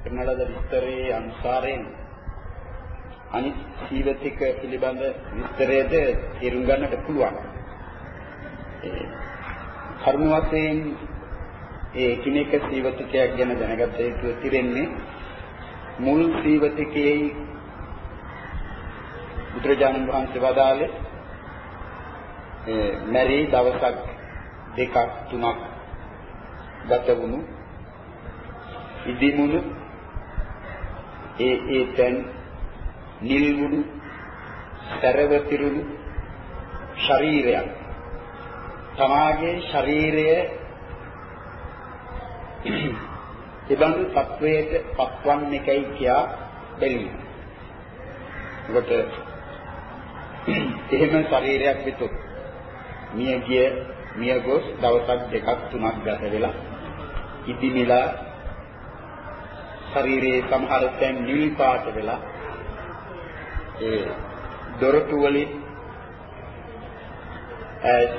කරන ලද විස්තරයේ අනුසාරයෙන් අනිත් සීවතික පිළිබඳ විස්තරයද තේරුම් ගන්නට පුළුවන්. කර්ම වශයෙන් ඒ කිනේක සීවතිකයක් ගැන දැනගත යුතු තිරෙන්නේ මුල් සීවතිකයේ බුදුරජාණන් වහන්සේ වදාළේ මැරි දවසක් දෙකක් තුනක් ගත වුණු ඉදිමුණු ඒ ඒ තැන් නිල්මුණු සරවතිරුණු ශරීරයක් තමාගේ ශරීරය ඉබඳු තත්වයට පත්වන් එකයි කියා බැලීම. ඔබට එහෙම ශරීරයක් විතර මිය ගිය මිය ගොස් දවසක් දෙකක් තුනක් ගත වෙලා ඉදිමිලා ශරීරයේ සමහර තැන් නිල් පාට වෙලා ඒ දොරටු වලින් ඇස්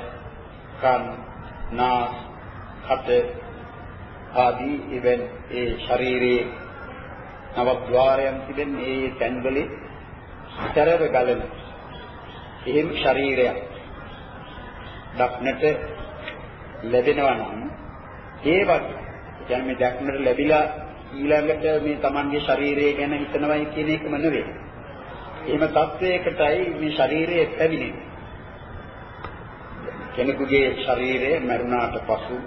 කන් නාස් කට ආදී ඉවෙන් ඒ ශරීරයේ නවද්වාරයන් තිබෙන ඒ තැන්වලේ තරව ගලන එහෙම ශරීරයක් දක්නට ලැබෙනවා නම් ඒ වගේ කියන්නේ මේ දක්නට ලැබිලා ඊළඟට මේ Tamanගේ ශරීරය ගැන හිතනවයි කියන එකම නෙවෙයි. එහෙම තත්වයකටයි මේ ශරීරය පැමිණෙන්නේ. කෙනෙකුගේ ශරීරය මරුණාට පසු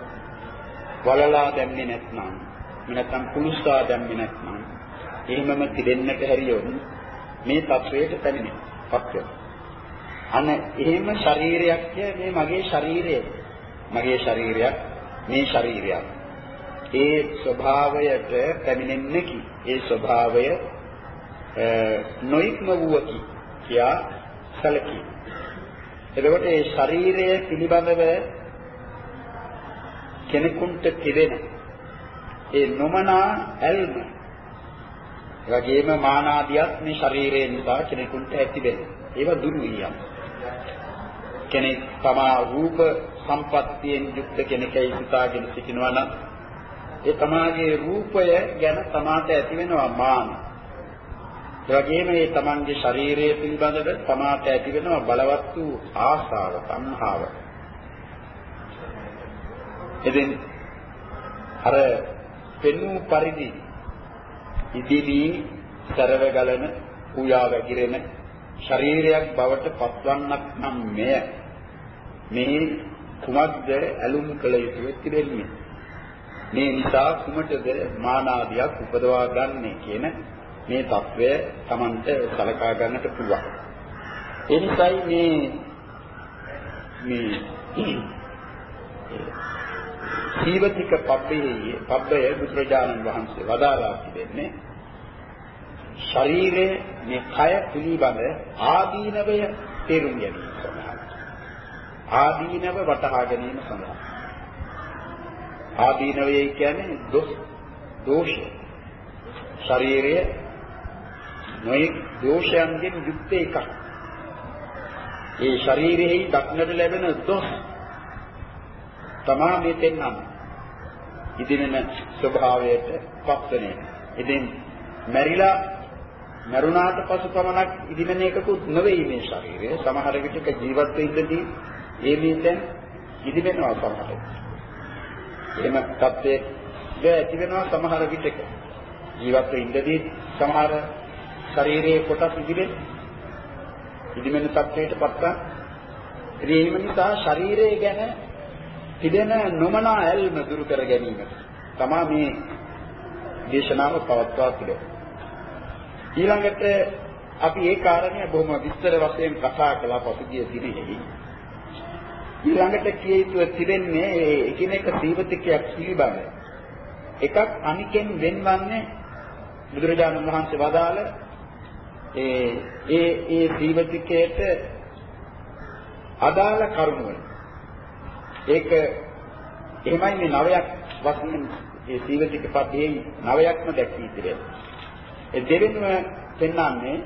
වලලා දැම්මේ නැත්නම් නැත්නම් කුළුස්සා දැම්මේ නැත්නම් එහෙමම තිබෙන්නට හැරියොත් මේ තත්වයට පැමිණෙනවා. අන එහෙම ශරීරයක් මේ මගේ ශරීරය. මගේ ශරීරයක් මේ ශරීරයක්. ඒ ස්වභාවයට පැමිණෙන්නේ කි. ඒ ස්වභාවය නොයික්ම වූකි කියා සැලකී. එතකොට ඒ ශරීරය පිළිබඳව කෙනෙකුට තිබෙන ඒ නොමනා ඇල්ම වගේම මානාදියක් මේ ශරීරයෙන් නිසා කෙනෙකුට ඇති වෙනවා. ඒවා දුරු වියම්. කෙනෙක් තමා රූප සම්පත්තියෙන් යුක්ත කෙනෙක්යි සිතාගෙන සිටිනවා නම් ඒ තමාගේ රූපය ගැන තමාට ඇති වෙනවා මාන. ඒ වගේම මේ තමන්ගේ ශරීරය පිළිබඳව තමාට ඇති වෙනවා බලවත් වූ ආසාව, සංහාව. ඉතින් අර පෙන්වූ පරිදි ඉදිවි සරව ගලන උයා වැగిරෙන ශරීරයක් බවට පත්වන්නක් නම් මෙය මේ කුමක්ද ඇලුම් කළ යුතුව තිබෙන්නේ මේ නිසා කුමටද මානාදියක් උපදවා ගන්නෙ කියන මේ తත්වය Tamanට සලකා ගන්නට පුළුවන්. ඒ නිසායි මේ මේ සීවතික පබ්බේ පබ්බය බුදුරජාණන් වහන්සේ වදාරා තිබෙන්නේ ශරීරයේ මේ කය පිළිබඳ ආදීනවය තේරුම් ගැනීම සඳහා ආදීනව වටහා ගැනීම සඳහා ආදීනවය කියන්නේ දොස් දෝෂ ශරීරයේ නොයෙක් දෝෂයන්ගෙන් යුක්ත එකක් ඒ ශරීරෙහි දක්නට ලැබෙන දොස් තමා මේ පෙන්වන්නේ ඉදිනෙන ස්වභාවයට පත්වන එක. ඉතින් මැරිලා මරුණාට පසු පමණක් ඉදිමෙන එකකුත් නෙවෙයි මේ ශරීරය. සමහර විටක ජීවත් වෙද්දී ඒ මේ දැන් ඉදිමෙනවා සමහර විට. එහෙම තත්ත්වයේ ඇති වෙනවා සමහර විටක. ජීවත් වෙද්දී සමහර ශරීරයේ කොටස් ඉදිමෙන ඉදිමෙන තත්ත්වයට පත්තා. ඉතින් ඒ නිසා ශරීරය ගැන තිබෙන නොමනා ඇල්ම දුරු කර ගැනීමට තමා මේ දේශනාව පවත්වා තිබෙන්නේ. ඊළඟට අපි ඒ කාරණය බොහොම විස්තර වශයෙන් කතා කළා පසුගිය දිනෙහි. ඊළඟට කිය යුතුව තිබෙන්නේ එකිනෙක සීවතිකයක් පිළිබඳ. එකක් අනිකෙන් වෙන්වන්නේ බුදුරජාණන් වහන්සේ වදාළ ඒ ඒ ඒ සීවතිකයට අදාළ කරුණු වල ඒක එහෙමයි මේ නවයක් වශයෙන් ඒ සීවතික පදයේ නවයක්ම දැක්වී තිබෙනවා. ඒ දෙවෙනිම පෙන්වන්නේ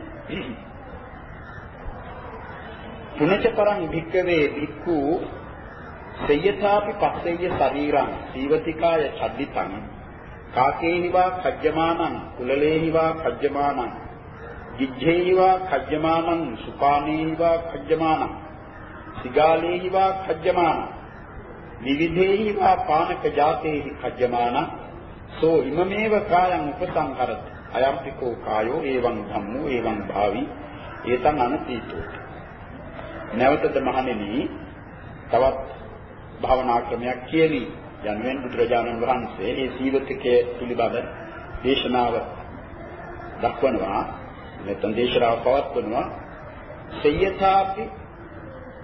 පුනච පරං භික්කවේ භික්ඛු සයථාපි පස්සෙය ශරීරං සීවතිකාය චද්දිතං කාකේහිවා කජ්ජමානං කුලලේහිවා කජ්ජමානං ගිජ්ජේහිවා කජ්ජමානං සුපානේහිවා කජ්ජමානං සිගාලේහිවා කජ්ජමානං විවිධේහිවා පානක ජාතේහි කජ්ජමානං සෝ ඉමමේව කායං උපසංහරත අයම්පිකෝ කායෝ එවං ධම්මෝ එවං භාවි ඒතං අනතීතෝ නැවතද මහණෙනි තවත් භාවනා ක්‍රමයක් කියලි යනුවෙන් බුදුරජාණන් වහන්සේ මේ සීවතිකයේ පිළිබඳ දේශනාව දක්වනවා නැත්නම් දේශනාව පවත්වනවා. සයථාපි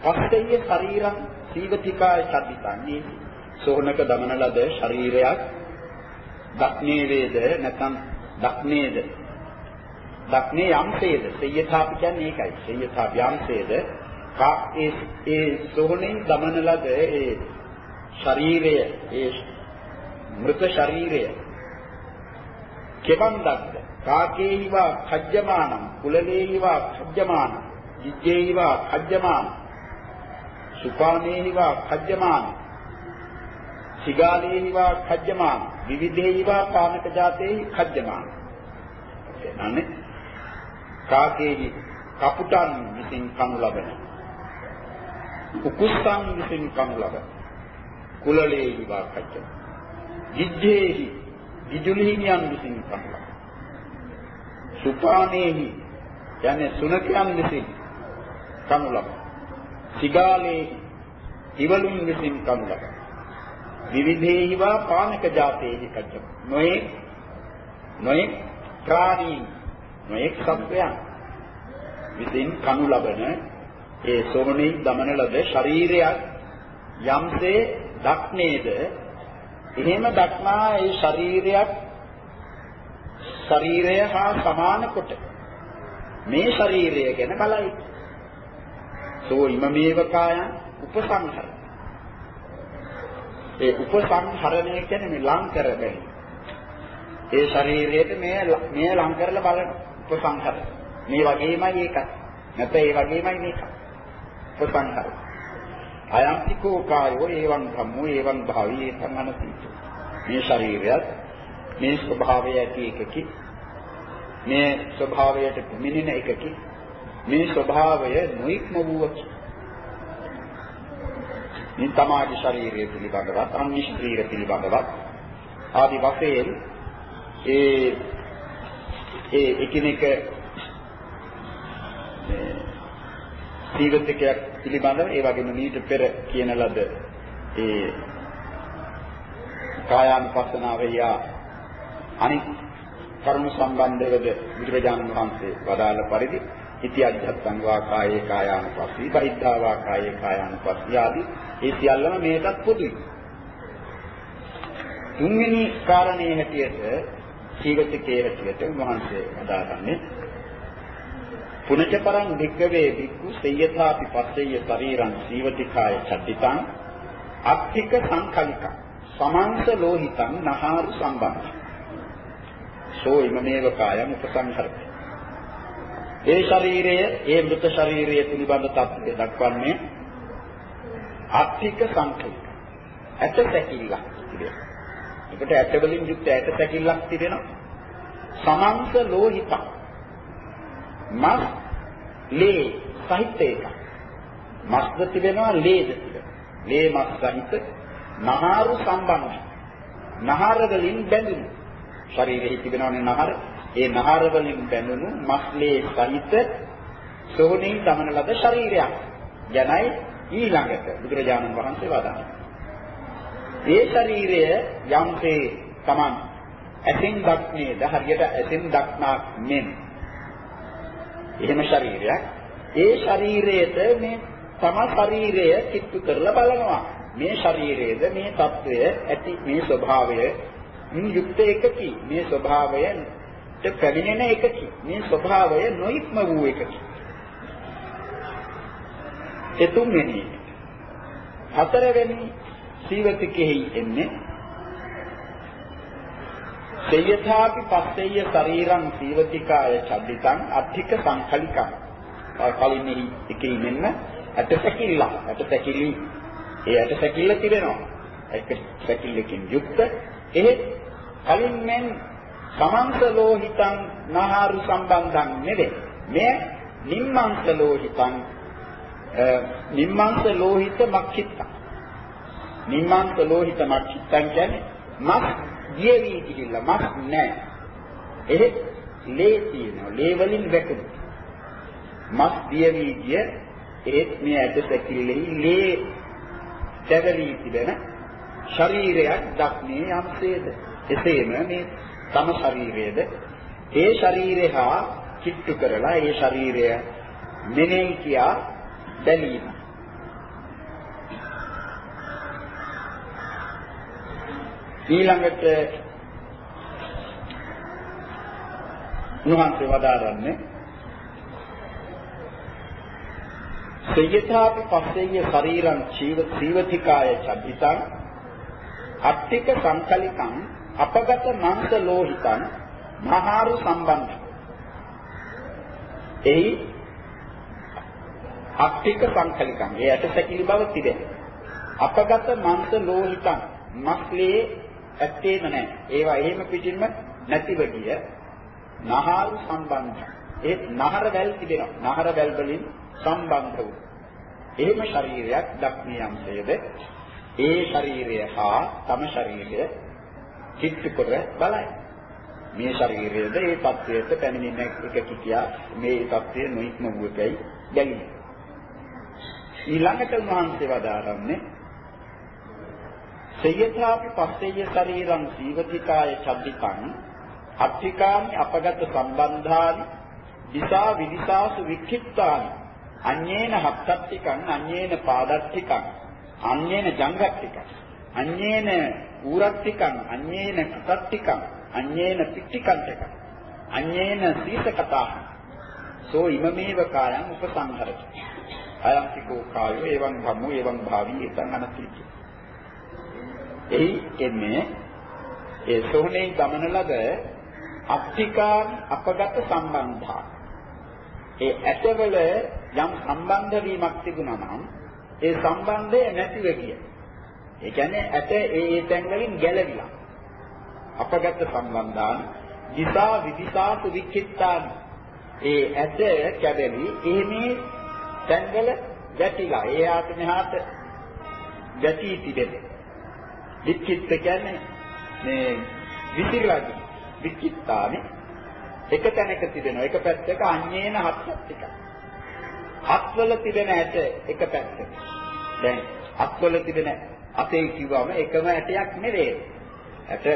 පස්සෙය ශරීරං සීවතිකාය චද්දිතන්නේ සෝහනක දමන ලද ශරීරයක් දක්නේ වේද නැත්නම් දක්නේද? දක්නේ යම්සේද? සයථාපි කියන්නේ ඒකයි. සයථාපි යම්සේද? කා ඒ ඒ සෝහනෙන් දමන ලද ඒ ශරීරය ඒ මృత ශරීරය. කෙබන්දක්ද කාකේහිවා කජ්ජමානං කුලලේහිවා කජ්ජමානං විජ්ජේහිවා කජ්ජමානං සුපානේහිවා කජ්ජමානං සිගාලේහිවා කජ්ජමානං විවිධේහිවා පානක ජාතේහි කජ්ජමානං එනන්නේ කාකේහි කපුටන් විසින් කනු ලබන. උකුස්සන් විසින් කනු ලබන කුලලේහිවා කජ්ජමානං විජ්ජේහි විදුලිහිමියන් විසින් කනු ලබන සුපානේහි යන්නේ සුනකයන් විසින් කනු ලබන. සිගාලේහි ඉවලුන් විසින් කනු ලබන. විවිධේහිවා පානක ජාතේහි කච්ච. නොයේ නොයේ ප්‍රාණීන් නොයේ සත්වයන් විසින් කනු ලබන ඒ සෝමනේ දමන ලද ශරීරයක් යම්සේ දක්නේද එහෙම දක්නා ඒ ශරීරයක් ශරීරය හා සමාන කොට මේ ශරීරය ගැන බලයි. සෝ ඉමමේව කායං උපසංහර. ඒ උපසංහරණය කියන්නේ මේ ලං කර බැලීම. ඒ ශරීරයට මේ මේ ලං කරලා බලන උපසංහර. මේ වගේමයි ඒක. නැත්නම් ඒ වගේමයි මේක. උපසංහර. අයම්තිකෝ කායෝ එවං ධම්මෝ එවං භාවී ඒතං අනතිච. මේ ශරීරයත් මේ ස්වභාවය ඇති එකකි මේ ස්වභාවයට පිමිනෙන එකකි මේ ස්වභාවය නොයික්ම වූවකි මේ තමාගේ ශරීරය පිළිබඳවත් අන්‍ය ශරීර පිළිබඳවත් ආදි වශයෙන් ඒ ඒ එකිනෙක ජීවිතයක් පිළිබඳව ඒ වගේම මීට පෙර කියන ලද ඒ කායානුපස්සනාවේ යා අනිත් කරුණු සම්බන්ධවද බුදුරජාණන් වහන්සේ වදාළ පරිදි ඉති අධ්‍යත්තං වා කායේ කායානුපස්සී පරිද්ධා වා කායේ කායානුපස්සී ආදී ඒ සියල්ලම මේකත් පොදුයි. තුන්වෙනි කාරණේ හැටියට ජීවිතකයේ හැටියට උන්වහන්සේ වදාගන්නේ පුනච පරං වික්කවේ වික්ඛු සේයථාපි පස්සෙය ශරීරං සීවතිකාය චද්දිතං අත්තික සංකලික සමාංශ ලෝහිතං නහාරු සම්බන්ධ සෝ ඉමමේව කායම් උපසංහරති. ඒ ශරීරය, ඒ මృత ශරීරය පිළිබඳ තත්ත්වය දක්වන්නේ ආත්මික සංකල්ප. ඇට සැකිල්ලක් තිබෙනවා. ඒකට ඇට වලින් යුක්ත ඇට සැකිල්ලක් තිබෙනවා. සමංශ ලෝහිත. මස් ලේ සහිත එක. මස්ද තිබෙනවා ලේද තිබෙනවා. ලේ මස් සහිත නහාරු සම්බන්ධයි. නහර වලින් බැඳුණු ශරීරෙහි තිබෙනවනේ නහර. ඒ නහර වලින් බැඳුණු මස්ලේ සහිත සෝණින් දමන ලද ශරීරයක්. යනයි ඊළඟට බුදුරජාණන් වහන්සේ වදාළා. ඒ ශරීරය යම්සේ Taman ඇසින් දක්නේද හරියට ඇසින් දක්නා මෙන් එහෙම ශරීරයක්. ඒ ශරීරයට මේ තම ශරීරය කිට්ටු කරලා බලනවා. මේ ශරීරයේද මේ తත්වය ඇති මේ ස්වභාවය යුක්ත එකකි. මේ ස්වභාවය පැමිණෙන එකකි. මේ ස්වභාවය නොඉක්ම වූ එකකි. එතුම්ෙනි හතරවෙනි සීවති කෙහි එන්නේ සේයථාපි පස්සෙය ශරීරං සීවතිකාය චද්දිතං අත්තික සංකලිකං කලින්ෙහි එකේ මෙන්න ඇට සැකිල්ල ඇට සැකිලි ඒ ඇට සැකිල්ල තිබෙනවා ඒක සැකිල්ලකින් යුක්ත එහෙත් කලින් මෙන් සමන්ත ලෝහිතං නහාරු සම්බන්ධං නෙවේ. මෙය නිම්මංස ලෝහිතං නිම්මංස ලෝහිත මක්ඛිත්තං. නිම්මංස ලෝහිත මක්ඛිත්තං කියන්නේ මස් දියවි කිහිල්ල මස් නැහැ. එහෙත් ලේ තියෙනවා. ලේ වලින් වැකුණු. මස් දියවි කිය ඒත් මේ ඇට සැකිල්ලෙහි ලේ දැවලී තිබෙන ශරීරයක් දක්නේ යම්සේද එසේම මේ තම ශරීරයේද ඒ ශරීරය හා කිට්ටු කරලා ඒ ශරීරය මෙනෙහි කියා බැලීම ඊළඟට නුහන්සේ වදාරන්නේ සයථාපි පස්සෙය ශරීරං ජීව ජීවතිකාය චද්දිතං අට්ඨික සංකලිකං අපගත මන්ත ලෝහිතං මහාරු සම්බන්ධ. එයි අට්ඨික සංකලිකං ඒ ඇට සැකිලි බව තිබෙන අපගත මන්ත ලෝහිතං මස්ලේ ඇත්තේම නැහැ. ඒවා එහෙම පිටින්ම නැතිව ගිය නහරු සම්බන්ධ. ඒ නහර වැල් තිබෙනවා. නහර වැල් වලින් සම්බන්ධ වූ. එහෙම ශරීරයක් දක්මියම්සයේද ඒ ශරීරය හා තම ශරීරය චිත්ත කර බලයි. මේ ශරීරයේද ඒ தත්වයට පැමිණෙන එක කියා මේ தත්වය නොඉක්ම වූ එකයි දැනෙන්නේ. ඊළඟට උන්වහන්සේ වදාරන්නේ සයථාපි පස්සෙය ශරීරං ජීවතිකාය චද්දිකං අත්තිකානි අපගත සම්බන්ධානි දිසා විදිසාසු වික්ඛිත්තානි අඤ්ඤේන හත්තත්තිකං අඤ්ඤේන පාදත්තිකං අඤ්ඤේන ජංගත්තිකං අඤ්ඤේන ඌරත්තිකං අඤ්ඤේන කතත්තිකං අඤ්ඤේන පිට්ටිකන්තකං අඤ්ඤේන සීතකතා සෝ ඉමමේව කායං උපසංහරති. අයම්තිකෝ කායෝ එවං ධම්මෝ එවං භාවී එතං අනතිති. එහි එන්නේ ඒ සෝනේ ගමන ලද අප්තිකාන් අපගත සම්බන්ධා ඒ ඇටවල යම් සම්බන්ධ වීමක් තිබුණා නම් ඒ සම්බන්ධය නැතිව ගිය. ඒ කියන්නේ ඇට ඒ ඒ තැන් වලින් ගැලවිලා. අපගත සම්බන්ධාන දිසා විදිසාතු විචිත්තාන ඒ ඇට කැදලි එහෙමේ තැන්වල ගැටිලා ඒ ආත මෙහාට ගැටි තිබෙන. විචිත්ත කියන්නේ මේ විසිරලා විචිත්තානේ එක තැනක තිබෙනවා. එක පැත්තක අඤ්ඤේන හත්ත් ටිකක්. අත්වල තිබෙන ඇට එක පැත්තක. දැන් අත්වල තිබෙන අපේ කිව්වම එකම ඇටයක් නෙවෙයි. ඇට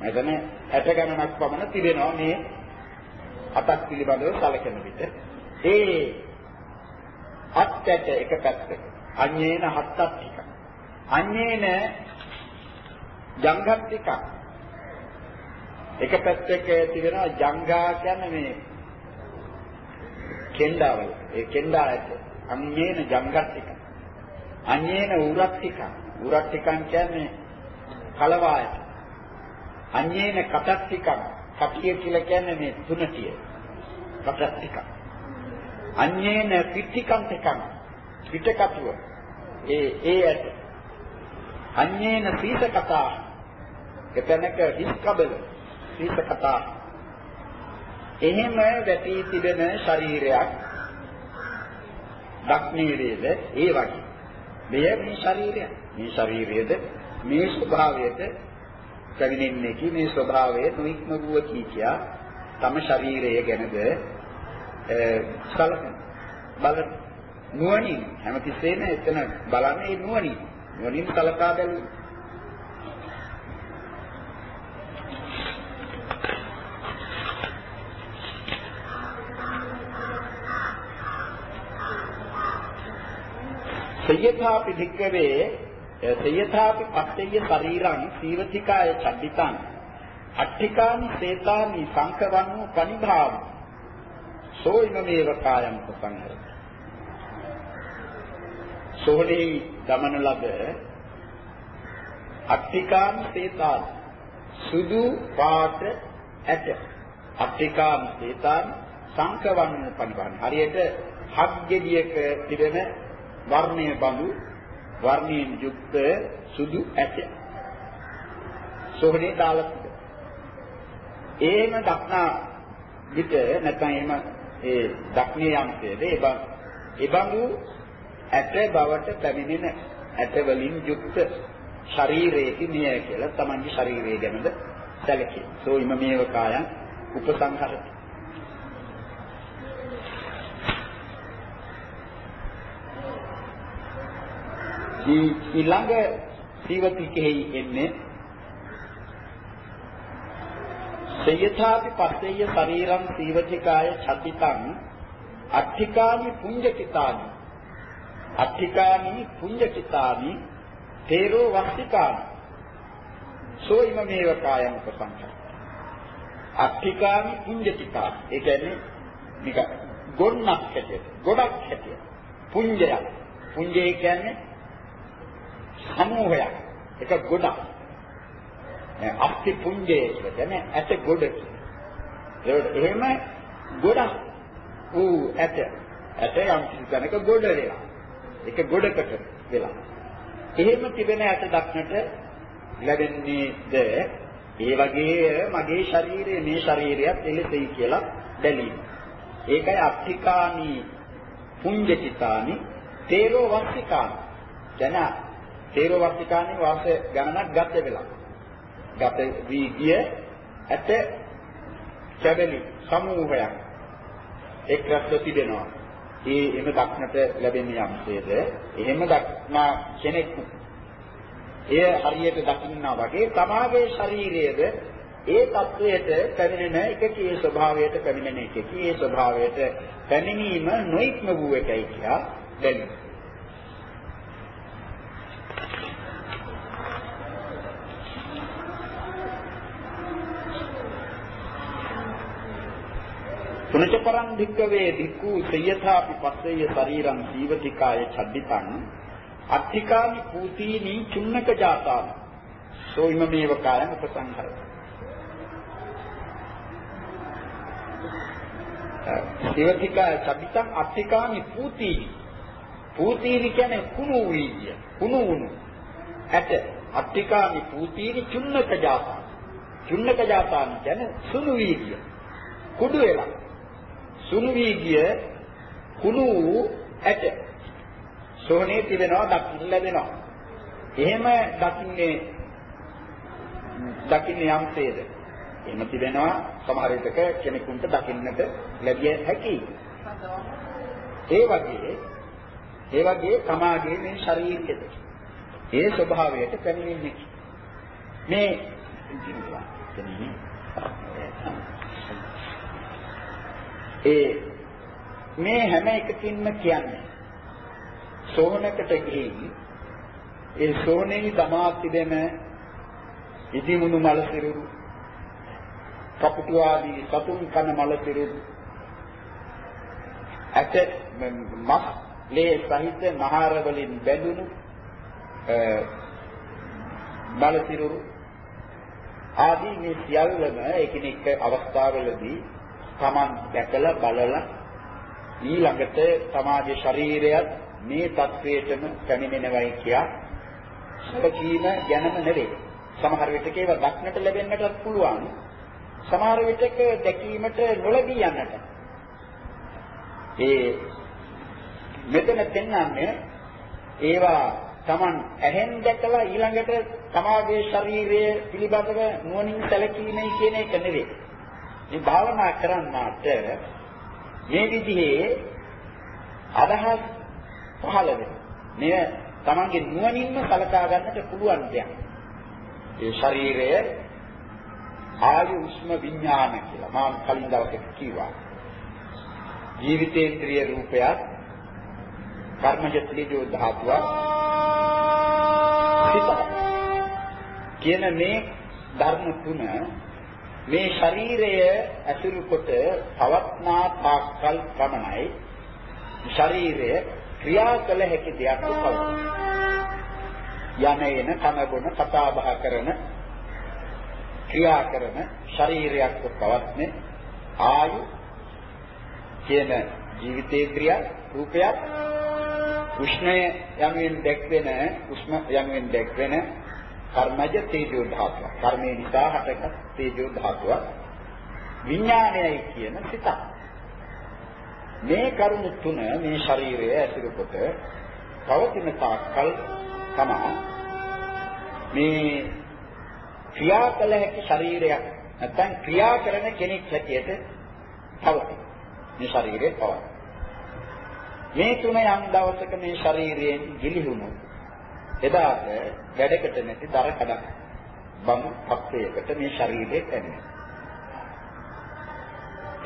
මෙතන ඇට ගණනක් පමණ තිබෙනවා මේ අතක් පිළිබඳව සැලකෙන විට. ඒ අත් ඇට එක පැත්තක. අඤ්ඤේන හත්තක් ටිකක්. අඤ්ඤේන ජංගත් ටිකක්. එක පැත්තක තිබෙනවා ජංගා කියන්නේ මේ කෙන්ඩාවල. ඒ කෙන්ඩා ඇට. අඤ්ඤේන ජංගත් ටික. අඤ්ඤේන උරත් ටික. උරත් ටිකන් කියන්නේ කලවා ඇට. අඤ්ඤේන කටත් ටික. කටිය කියලා කියන්නේ මේ තුනටිය. කටත් ටික. අඤ්ඤේන පිටිකම් ටික. පිටකටුව. ඒ ඒ ඇට. අඤ්ඤේන සීස කතා. එතනක හිස්කබල සීස කතා. එහෙම වැටී තිබෙන ශරීරයක් දක්නේ වේද? ඒ වගේ. මෙය මේ ශරීරය. මේ ශරීරයේද මේ ස්වභාවයට පැමිණෙන්නේ කි මේ ස්වභාවය නොඉක්ම වූ කීකියා තම ශරීරය ගැනද සලකන බලන නුවණින්. හැමතිස්සෙම එතන බලන්නේ නුවණින්. නුවණින් සලකා බැලීම. සයථාපි භික්කවේ සයථාපි පස්සෙය ශරීරං සීවතිකාය චද්දිතං අට්ඨිකානි සේතානි සංකවන්නු පනිභාව. සෝයිමේව කායම් ප්‍රසංගරති සෝහලේ ගමන ලද අට්ඨිකානි සේතානි. සුදු පාට ඇට. අට්ඨිකානි සේතානි සංකවන්නු පනිභාව. හරියට හත් ගෙඩියක තිබෙන වර්ණය බඳු වර්ණයෙන් යුක්ත සුදු ඇට. සෝහනේ දාලා එහෙම දක්නා විට නැත්නම් එහෙම ඒ දක්නේ යම්සේද ඒ බඳු ඇට බවට පැමිණෙන ඇට වලින් යුක්ත ශරීරයේ මෙය කියලා තමන්ගේ ශරීරය ගැනද සැලකේ. සෝ ඉම මේව කායං උපසංහරති. ඊළඟ සීවතිකෙහි එන්නේ සයථාපි පස්සෙය ශරීරං සීවතිකාය චතිතං අට්ඨිකානි පුඤ්ජකිතානි. අට්ඨිකානි පුඤ්ජකිතානි තේරෝ වස්තිකානි. සෝ ඉම මේව කායං උපසංඛා. අට්ඨිකානි පුඤ්ජකිතානි. ඒ කියන්නේ නික ගොන්නක් හැටියට ගොඩක් හැටියට. පුඤ්ජයක්. පුඤ්ජය කියන්නේ සමූහයක්. එක ගොඩක්. අස්ති පුඤ්ජය කියලා කියන්නේ ඇට ගොඩ ඒකට එහෙම ගොඩක් ඌ ඇට. ඇට යම් කිසි තැනක ගොඩ වෙලා. එක ගොඩකට වෙලා. එහෙම තිබෙන ඇට දක්නට ලැබෙන්නේද ඒ වගේ මගේ ශරීරය මේ ශරීරයත් එලෙසයි කියලා බැලීම. ඒකයි අත්තිකානි පුඤ්ජතිතානි තේරෝ වස්තිකානි ජන තේරෝ වස්තිකානේ වාස ගණනක් ගත වෙලා. ගත වී ගිය ඇත කැබලි සමූහයක් එක් රැස්ව තිබෙනවා. ඒ එම දක්නට ලැබෙන යම්සේද එහෙම දක්නා කෙනෙක් එය හරියට දකින්නා වගේ තමාගේ ශරීරයේද ඒ தത്വයට පැමිණෙන එකකී ස්වභාවයට පැමිණෙන එකකී ස්වභාවයට පැමිණීම නොඉක්ම වූ එකයි කියා දැනෙනවා. පුනච පරං භික්කවේ භික්ඛු සයථාපි පස්සය ශරීරං ජීවතිකාය චද්දිතං අත්තිකාමි පූතීනි චුන්නක ජාතාන. සෝ ඉමමේව කායං උපසංහර ජීවතිකාය චද්දිතං අත්තිකාමි පූතීනි පූතීනි කියන්නේ කුණු වීර්ය කුණු වුණු. ඇට අත්තිකාමි පූතීනි චුන්නක ජාතාන. චුන්නක ජාතාන කියන්නේ සුණු වීර්ය කුඩු වෙලා. සුණු වී ගිය කුණු ඇට සෝනේ තිබෙනවා දකින්න ලැබෙනවා. එහෙම දකින්නේ දකින්නේ යම්සේද? එහෙම තිබෙනවා සමහර විටක කෙනෙකුට දකින්නට ලැබිය හැකියි. ඒ වගේ ඒ වගේ තමාගේ මේ ශරීරයේද ඒ ස්වභාවයට පැමිණෙන්නේ මේ ඒ මේ හැම එකකින්ම කියන්නේ සෝහනකට ගිහින් ඒ සෝනේ දමා තිබෙන ඉදිමුණු මල සිරුරු කපුටු ආදී සතුන් කන මල සිරුරු ඇට මස් ලේ සහිත නහර වලින් බැඳුණු මල සිරුරු ආදී මේ සියල්ලම එකිනෙක අවස්ථාවලදී Taman දැකලා බලලා ඊළඟට සමාජ ශරීරයත් මේ தത്വයටම පැමිණෙනවයි කියා සුපකීම ගැනම නෙවේ. සමහර විටක ඒවා දක්නට ලැබෙන්නටත් පුළුවන්. සමහර විටක දැකීමට නොලැබී යන්නට. ඒ මෙතන පෙන්වන්නේ ඒවා Taman ඇහෙන් දැකලා ඊළඟට සමාජයේ ශරීරය පිළිබඳව නුවණින් සැලකීමයි කියන එක නෙවෙයි. මේ භාවනා කරන්නාට මේ විදිහේ අදහස් පහළ වෙනවා. මෙය තමන්ගේ නුවණින්ම කලකා ගන්නට පුළුවන් දෙයක්. ඒ ශරීරය ආයු උෂ්ම විඥාන කියලා මම කලින් දවසක කිව්වා. ජීවිතේන්ද්‍රිය රූපයක් කර්මජ ත්‍රිජෝ ධාතුව සිත කියන මේ ධර්ම තුන මේ ශරීරය ඇසුරු කොට පවත්නා තාක්කල් පමණයි. ශරීරය ක්‍රියා කළ හැකි දෙයක් පවතී. යන එන කන බොන කතා බහ කරන ක්‍රියා කරන ශරීරයක් පවත්නේ ආයු කියන ජීවිතේ ක්‍රියා රූපයක්. උෂ්ණය යනුවෙන් දැක්වෙන උෂ්ණ යනුවෙන් දැක්වෙන කර්මජ තේජෝ ධාතුව. කර්මය නිසා හටගත් තේජෝ ධාතුව. විඥානයයි කියන සිතක්. මේ කරුණු තුන මේ ශරීරය ඇසුරු කොට පවතින තාක්කල් තමයි මේ ක්‍රියා කළ හැකි ශරීරයක් නැත්නම් ක්‍රියා කරන කෙනෙක් හැටියට පවතී. මේ ශරීරය පවතී. මේ තුන යම් දවසක මේ ශරීරයෙන් ගිලිහුණු එදාට වැඩකට නැති දර කඩක් බඳු පක්ෂයකට මේ ශරීරය පැමිණෙනවා.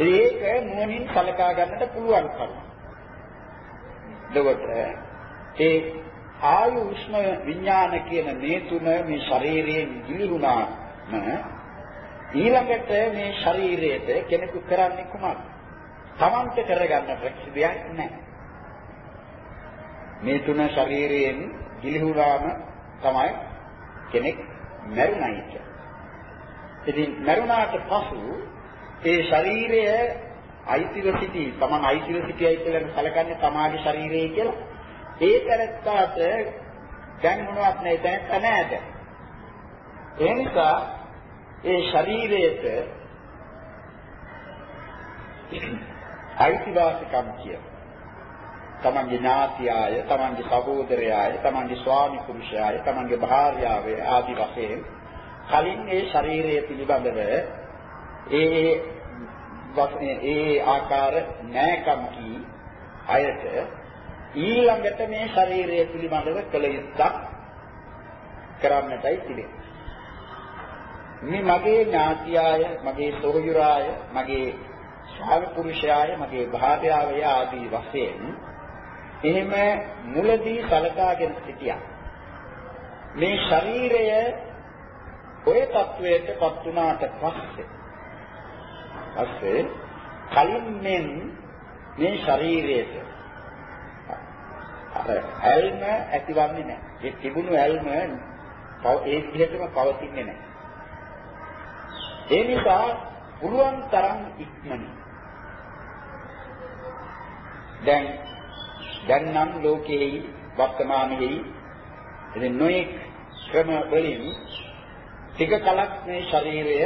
ඒක නුවණින් සලකා ගන්නට පුළුවන් කරුණ. එතකොට ඒ ආයු උෂ්ණ විඥාන කියන මේ තුන මේ ශරීරයෙන් ගිලිහුණාම ඊළඟට මේ ශරීරයට කෙනෙකු කරන්නේ කුමක්ද? තමන්ට කරගන්න ප්‍රතිදයක් නැහැ. මේ තුන ශරීරයෙන් ගිලිහුණාම තමයි කෙනෙක් මරුණයි කියන්නේ. ඉතින් මරුණාට පසු ඒ ශරීරය අයිතිව සිටි තමන් අයිතිව සිටියයි කියලා සැලකන්නේ තමාගේ ශරීරය කියලා. ඒ තරත්තාට දැන් මොනවත් නැහැ දැන් නැහැද. ඒ නිසා ඒ ශරීරයට අයිතිවාසිකම් කියන තමන්ගේ ඥාතියාය, තමන්ගේ සහෝදරයාය, තමන්ගේ ස්වාමි පුරුෂයාය, තමන්ගේ භාර්යාව ආදි වශයෙන් කලින් ඒ ශරීරය පිළිබඳව ඒ ඒ ආකාර නැකම් කී අයට ඊළඟට මේ ශරීරය පිළිබඳව කළ යුත්තක් කරන්නටයි තිබෙන්නේ. මේ මගේ ඥාතියාය, මගේ සොහොයුරාය, මගේ ස්වාමි පුරුෂයාය, මගේ භාර්යාවය ආදී වශයෙන් එහෙම මුලදී සලකාගෙන සිටියා. මේ ශරීරය ඔය තත්වයට පත් වුණාට පස්සේ පස්සේ කලින් මෙන් මේ ශරීරයට අර ඇල්ම ඇතිවන්නේ නැහැ. ඒ තිබුණු ඇල්ම ඒ විදිහටම පවතින්නේ නැහැ. ඒ නිසා පුළුවන් තරම් ඉක්මනින් දැන් දැන් නම් ලෝකයේ වර්තමානයේ ඉතින් නොඑක් ක්‍රම වලින් ටික කලක් මේ ශරීරය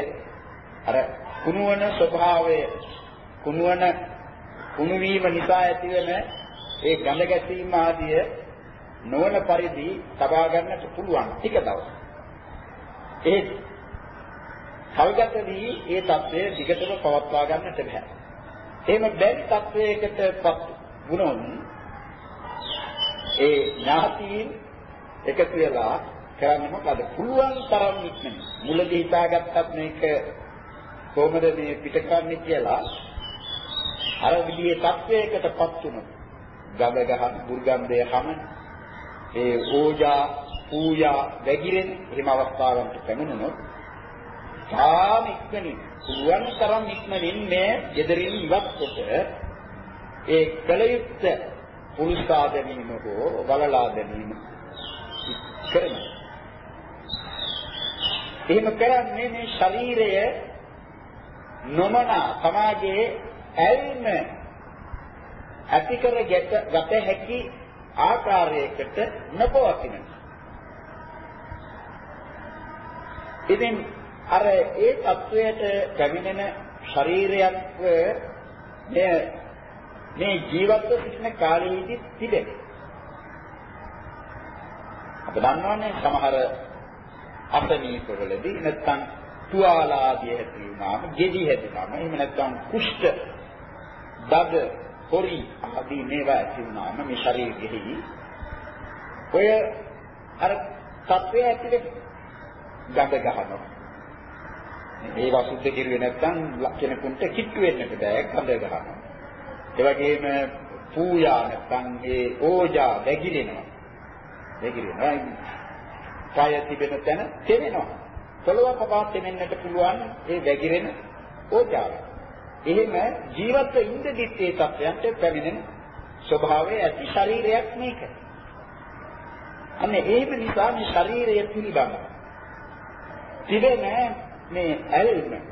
අර කුණුවන ස්වභාවය කුණුවන කුණු වීම නිසා ඇතිවන ඒ ගඳ ගැසීම ආදිය නොවන පරිදි තබා ගන්නට පුළුවන් ටික දවස්. ඒ කල්ගත වී ඒ தත්වය දිගටම පවත්වා ගන්නට බෑ. එහෙම බැරි තත්වයකටපත් වුණොත් ඒ ඥාතීන් එකතු වෙලා කරන්නේ මොකද? පුළුවන් තරම් ඉක්මනින් මුලදී හිතාගත්තත් මේක කොහොමද මේ පිටකන්නේ කියලා අර විදිහේ තත්වයකටපත් වුණොත් ගඳ ගහන දුර්ගන්ධය හැම ඒ ඕජා පූජා වැగిරෙන එහෙම අවස්ථාවන්ට පැමිණුණොත් තාම ඉක්මනින් පුළුවන් තරම් ඉක්මනින් මේ gederin ඉවත් කොට ඒ කලයුත්ත උල්සා දැමීම හෝ බලලා දැමීම කරනවා. එහෙම කරන්නේ මේ ශරීරය නොමන සමාජයේ ඇල්ම ඇතිකර ගත හැකි ආකාරයකට නොපවතින. ඉතින් අර ඒ தത്വයට කැමිනෙන ශරීරයක් මේ මේ ජීවත්ව සිටින කාලයේදී තිබෙන. අප දන්නවනේ සමහර අපනීපවලදී නැත්නම් තුවාලාදී ඇති වුණාම, ගෙඩි හැදුනම, එහෙම නැත්නම් කුෂ්ඨ, දද, හොරි ආදී මේවා ඇති වුණාම මේ ශරීරෙහි ඔය අර තත්වය ඇතුලේ ගඳ ගහනවා. මේවා සුද්ධ කිරුවේ නැත්නම් කෙනෙකුට කිට්ටු වෙන්නට බෑ ගඳ ගහනවා. ඒ වගේම පූජා නැත්නම් ඒ ඕජා වැగిරෙනවා. වැగిරෙනවා. කය තිබෙන තැන තෙමෙනවා. පොළොව කපා තෙමෙන්නට පුළුවන් ඒ වැగిරෙන ඕජාව. එහෙම ජීවත්ව ඉඳ දිත්තේ තත්වයන්ට පැමිණෙන ස්වභාවයේ ඇති ශරීරයක් මේක. අන්න ඒක නිසා මේ ශරීරය පිළිබඳ තිබෙන මේ ඇල්ම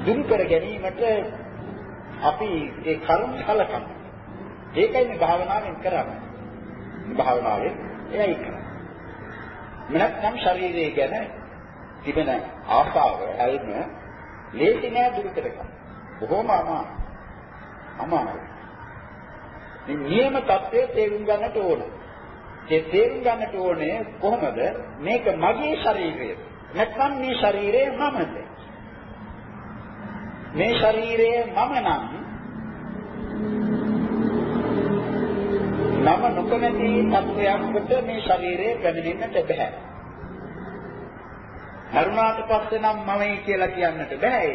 දුරු කර ගැනීමට අපි ඒ කරුණ කලකම් ඒකයි මේ භාවනාවෙන් කරන්නේ. භාවනාවේ එයයි කරන්නේ. නැත්නම් ශරීරය ගැන තිබෙන ආශාව ඇල්ම ලේසි නෑ දුරු කරගන්න. බොහොම අමාරුයි. අමාරුයි. මේ නියම தත්ත්වය තේරුම් ගන්නට ඕන. ඒ තේරුම් ගන්නට ඕනේ කොහොමද? මේක මගේ ශරීරය. නැත්නම් මේ ශරීරය මමද? මේ ශරීරය මම නම් නම නොකමැති තත්වයකට මේ ශරීරය පැමිණෙන්නට බෑ. මරුණාට පස්සේ නම් මමයි කියලා කියන්නට බෑ.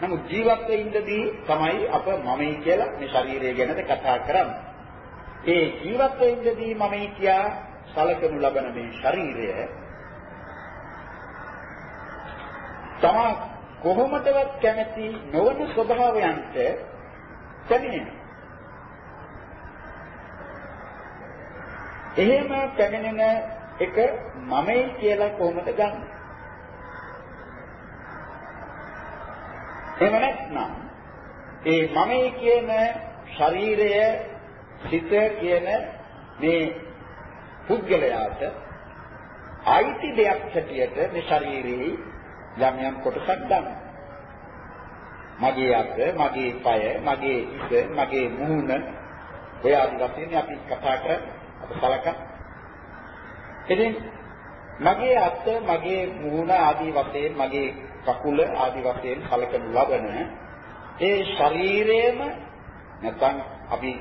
නමුත් ජීවත් වෙඉඳදී තමයි අප මමයි කියලා මේ ශරීරය ගැනද කතා කරන්නේ. ඒ ජීවත් වෙඉඳදී මමයි කියා සලකනු ලබන මේ ශරීරය තමා කොහොමදවත් කැමැති නොවන ස්වභාවයන්ට පැමිණෙනවා. එහෙම පැමිණෙන එක මමයි කියලා කොහොමද ගන්නෙ? එහෙම නැත්නම් ඒ මමයි කියන ශරීරය සිත කියන මේ පුද්ගලයාට අයිති දෙයක් හැටියට මේ ශරීරයේ යම් යම් කොටසක් ගන්න. මගේ අත, මගේ පය, මගේ ඉස, මගේ මුහුණ ඔය ආදි වශයෙන් අපි කතා කරන්නේ අප සලකන. ඉතින් මගේ අත, මගේ මුහුණ ආදී වශයෙන් මගේ කකුල ආදී වශයෙන් සලකනු ලබන ඒ ශරීරයේම නැත්නම් අපි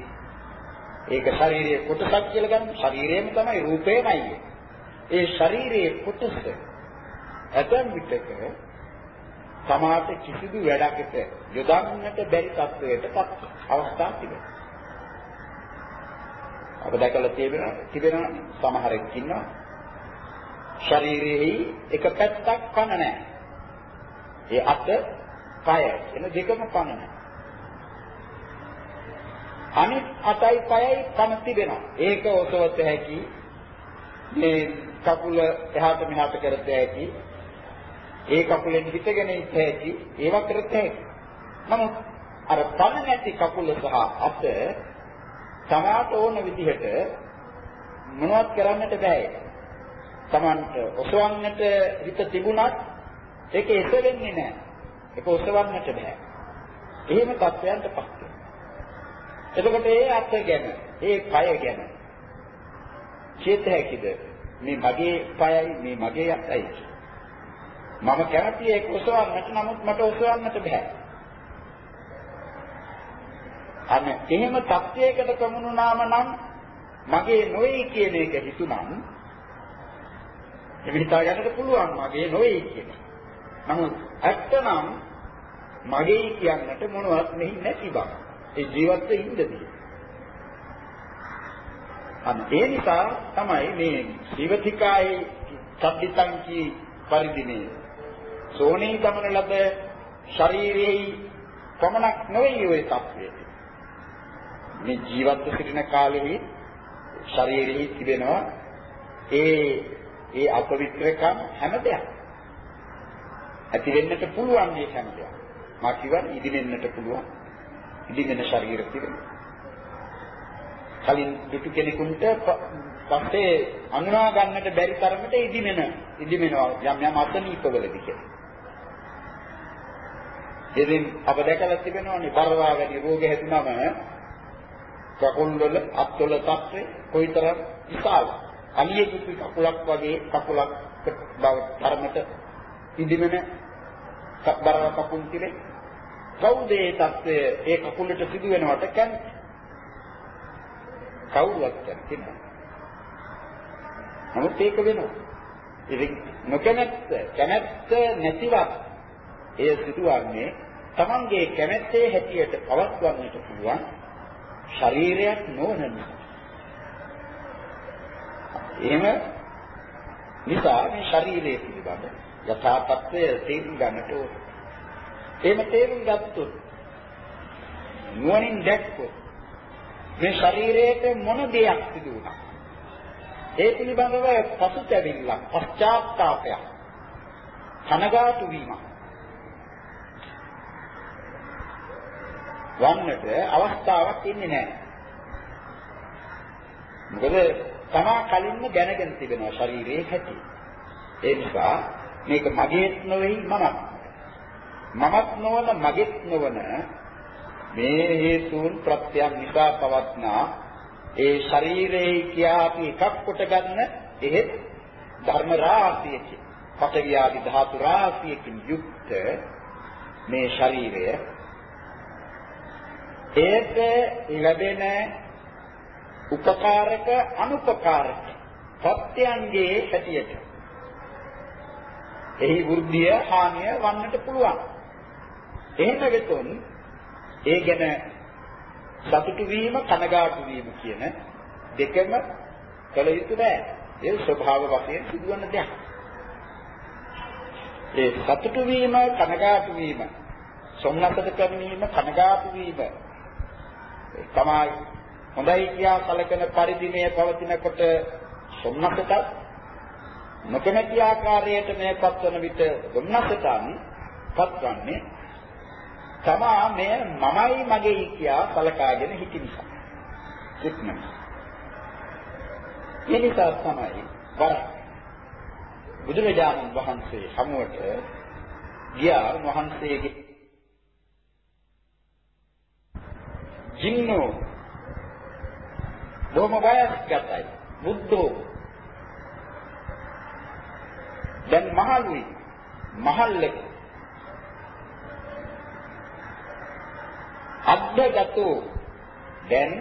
ඒක ශරීරයේ කොටසක් කියලා ගන්න ශරීරයේම තමයි රූපේමයි. ඒ ශරීරයේ කොටස ඇතැම් විටක සමාත කිසිදු වැඩකට යොදන්නට බැරි තත්වයකටපත් අවස්ථා තිබෙනවා. අප දැකලා තිබෙනවා තිබෙනවා සමහරෙක් ඉන්නවා ශරීරයේ එක පැත්තක් පණ නැහැ. ඒ අත, කය එන දෙකම පණ නැහැ. අනිත් අතයි පයයි පණ තිබෙනවා. ඒක ඔසවත හැකි මේ කකුල එහාට මෙහාට කරත හැකි ඒ කකුලෙන් හිටගෙන ඉන්න හැකි ඒවා කරත හැකි. නමුත් අර පණ නැති කකුල සහ අත තමාට ඕන විදිහට මොනවත් කරන්නට බෑ. Tamanට ඔසවන්නට හිත තිබුණත් ඒක එසෙන්නේ නැහැ. ඒක ඔසවන්නට බෑ. එහෙම තත්ත්වයන්ටපත් වෙනවා. එතකොට ඒ අත ගැන, ඒ කය ගැන චේත හැකිද? මේ මගේ පයයි, මේ මගේ අතයි. මම කැමති ඒක ඔසවන්නට නමුත් මට ඔසවන්නට බෑ. අන්න එහෙම තත්වයකට කමුණාම නම් මගේ නොවේ කියන එක හිතුනම් එමෙ හිතා ගන්නට පුළුවන් මගේ නොවේ කියන. නමුත් ඇත්තනම් මගේ කියන්නට මොනවත් මෙහි නැති බව. ඒ ජීවත් වෙ ඉඳදී. අන්න ඒ නිසා තමයි මේ ජීවිතිකායේ සම්දිතං කී පරිදිනේ සෝනේ ගමන ලද ශරීරයේ පමණක් නොවේ ওই තත්වයේ. මේ ජීවත්ව සිටින කාලෙහි ශරීරෙහි තිබෙනවා ඒ ඒ අපවිත්‍රකම් හැම දෙයක්. ඇති වෙන්නට පුළුවන් මේ හැම දෙයක්. මා කියවන ඉදිමෙන්නට පුළුවන්. ඉදිමෙන ශරීර තිබෙනවා. කලින් දුටු කෙනෙකුට පස්සේ අනුනා ගන්නට බැරි තරමට ඉදිමෙන ඉදිමෙනවා යම් යම් අසනීපවලදී කියලා. ඉතින් අප දැකලා තිබෙනවානේ බරවා වැඩි රෝග හැදුනම කකුල් වල අත්වල තත්ත්වය කොයිතරම් විශාල. අලියෙකුට කකුලක් වගේ කකුලක් බව තරමට ඉදිමෙන බරව කකුල් කිරේ කවුද ඒ தත්ත්වය ඒ කකුලට සිදු වෙනවට කැමති? කවුරුවත් කැමති නැහැ නමුත් ඒක වෙනවා. ඉතින් නොකැමැත්ත කැමැත්ත නැතිවත් එය සිදුවන්නේ තමන්ගේ කැමැත්තේ හැටියට පවත්වන්නට පුළුවන් ශරීරයක් නොවන නිසා. එහෙම නිසා මේ ශරීරය පිළිබඳ යථා තත්ත්වය තේරුම් ගන්නට ඕනේ. එහෙම තේරුම් ගත්තොත් නුවණින් දැක්කොත් මේ ශරීරයට මොන දෙයක් සිදු වුණා. ඒ පිළිබඳව පසුතැවිල්ලක්, පශ්චාත්තාපයක්, කනගාටු වීමක් වන්නට අවස්ථාවක් ඉන්නේ නැහැ. මොකද තමා කලින්ම දැනගෙන තිබෙනවා ශරීරයේ හැටි. ඒ නිසා මේක මගේත් නෙවෙයි මමත්. මමත් නොවන මගේත් නොවන මේ හේතුන් ප්‍රත්‍යයන් නිසා පවත්නා ඒ ශරීරයේ කියා අපි එකක් කොට ගන්න එහෙත් ධර්ම රාශියකින් පඨවි ආදී ධාතු රාශියකින් යුක්ත මේ ශරීරය ඒට ලැබෙන උපකාරක අනුපකාරක සත්‍යයන්ගේ හැටියට. එහි වෘද්ධිය හානිය වන්නට පුළුවන්. එහෙම වෙතොත් ඒ ගැන සතුටු වීම කනගාටු වීම කියන දෙකම කළ යුතු නෑ. ඒ ස්වභාව වශයෙන් සිදුවන දෙයක්. ඒ සතුටු වීම කනගාටු වීම සොම්නසට කරවීම කනගාටු වීම තමයි හොඳයි කියා කලකන පරිදි මේ පවතිනකොට සොම්නසට නොකමැති ආකාරයට මේ පත්වන විට දුන්නසටන් පත්වන්නේ තමා මේ මමයි මගේ කියා කලකාගෙන හිටි නිසා. ඉක්මන. ඒ නිසා තමයි වර බුදුරජාණන් වහන්සේ හමුවට ගියා වහන්සේගේ ජින්නෝ. බොහොම වයස්ගතයි. බුද්ධෝ. දැන් මහලුයි. මහල්ලක. අද්දගතෝ දැන්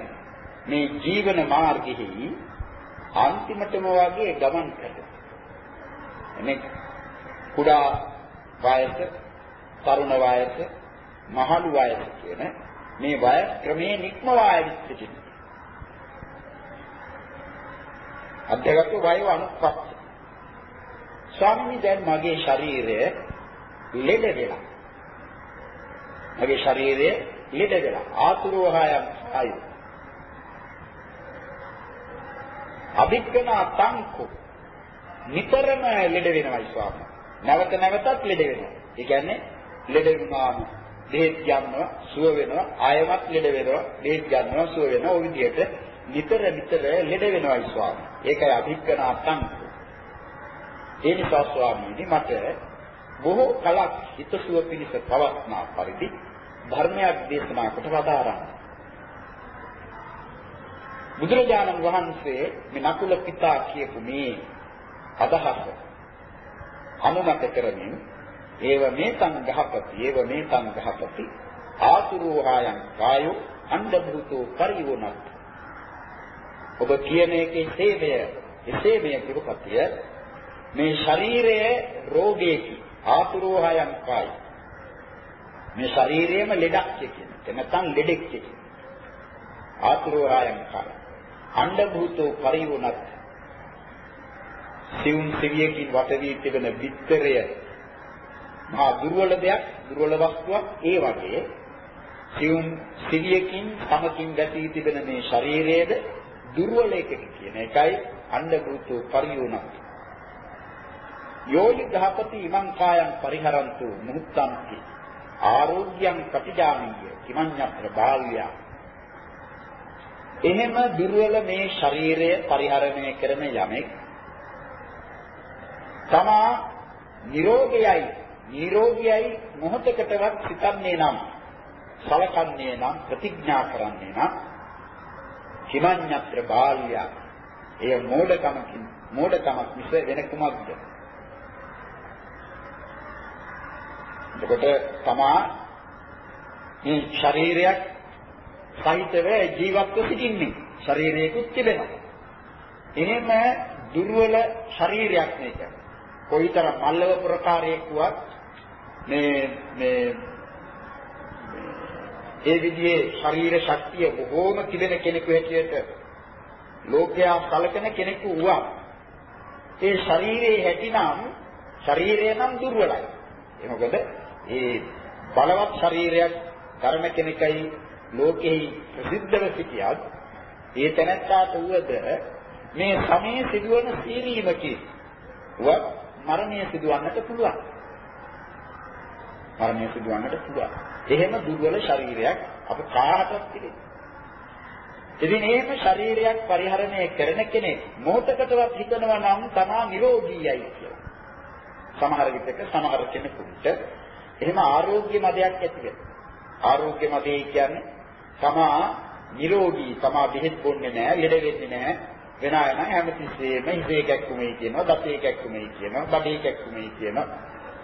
මේ ජීවන මාර්ගෙහි අන්තිමටම වගේ ගමන් කරනවා එනේ. කුඩා වයස තරුණ වයස මහලු වයස කියන මේ වයස් ක්‍රමයේ නික්මවා ඇවිත් සිටිනවා. අධ්‍යගත වයව අනුපත්. ස්වාමීනි දැන් මගේ ශරීරය ලෙඩ වෙලා. මගේ ශරීරය ලෙඩ වෙලා ආතුරෝහයන් ආයු. අභික්කන අතංකු නිතරම ලෙඩ වෙනවායි ස්වාමී. නැවත නැවතත් ලෙඩ වෙනවා. ඒ කියන්නේ ලෙඩ වුණාම බෙහෙත් ගන්නවා සුව වෙනවා ආයමත් ලෙඩ වෙනවා බෙහෙත් ගන්නවා සුව වෙනවා ওই විදිහට නිතර නිතර ලෙඩ වෙනවායි ස්වාමී. ඒකයි අභික්කන අතංක. ඒ නිසා ස්වාමීනි මට බොහෝ කලක් හිතසුව පිණිස පවත්නා පරිදි ධර්මයක් දේශනා කොට වදාරන්න. බුදුරජාණන් වහන්සේ මේ නකුල පිතා කියපු මේ අදහස අනුමත කරමින් ඒව මේතං ගහපති ඒව මේතං ගහපති ආතුරෝහායන් කායෝ අන්ධභූතෝ පරිවුණත්. ඔබ කියන එකේ සේවය එසේ මේ කුරුපතිය මේ ශරීරයේ රෝගයකි ආතුරෝහායන් කාය. මේ ශරීරයේම ලෙඩක් කියන නැත්නම් ලෙඩෙක් කියන ආතුරෝහායන් කාය. අන්ධභූතෝ පරිවුණත්. සිවුම් සිවියකින් වට වී තිබෙන බිත්තරය මහා දුර්වල දෙයක් දුර්වල වස්තුවක් ඒ වගේ සියුම් සිවියකින් සමකින් ගැටී තිබෙන මේ ශරීරයේද දුර්වල එකක කියන එකයි අණ්ඩ භූතෝ පරියුණක් යෝනි ගහපති ඉමං කායං පරිහරන්තු මුත්තන්ති. ආරෝග්‍යං ප්‍රතිජාමීය කිමඤ්ඤත්‍ර බාල්‍ය. එහෙම දුර්වල මේ ශරීරය පරිහරණය කරන යමෙක් තමා නිරෝගයයි නිරෝගියයි මොහොතකටවත් සිතන්නේ නම් සලකන්නේ නම් ප්‍රතිඥා කරන්නේ නම් හිමඤ්ඤත්‍ර බාල්‍ය. එය මෝඩකමකින් මෝඩකමක් මිස වෙන කුමක්ද? එතකොට තමා මේ ශරීරයක් සහිතව ජීවත්ව සිටින්නේ. ශරීරයකුත් තිබෙනවා. එහෙම දුර්වල ශරීරයක් මේක. කොයිතරම් මල්ලව ප්‍රකාරයක් වුවත් මේ මේ ඒ විදිහේ ශරීර ශක්තිය බොහෝම තිබෙන කෙනෙකු හැටියට ලෝකයා සලකන කෙනෙකු වුණා. ඒ ශරීරයේ හැටිනම් ශරීරය නම් දුර්වලයි. ඒ මොකද ඒ බලවත් ශරීරයක් ධර්ම කෙනෙක්යි ලෝකෙහි ප්‍රසිද්ධව සිටියත් ඒ තැනැත්තාට වුවද මේ සමයේ සිදුවන සීරීමකී වත් මරණය සිදුවන්නට පුළුවන්. මරණය සිදුවන්නට පුළුවන්. එහෙම දුර්වල ශරීරයක් අප කාටවත් තිබෙන්නේ. ඉතින් එහෙම ශරීරයක් පරිහරණය කරන කෙනෙක් මොහොතකටවත් හිතනවා නම් තමා නිරෝගීයයි කියලා. සමහර විටක සමහර කෙනෙකුට එහෙම ආරෝග්‍ය මදයක් ඇති වෙනවා. ආරෝග්‍ය මදේ කියන්නේ තමා නිරෝගී තමා බෙහෙත් බොන්නේ නැහැ, ලෙඩ වෙන්නේ නැහැ. වෙන අය නම් හැමතිස්සෙම හිතේ කැක්කුමයි කියනවා, දතේ කැක්කුමයි කියනවා, බඩේ කැක්කුමයි කියනවා.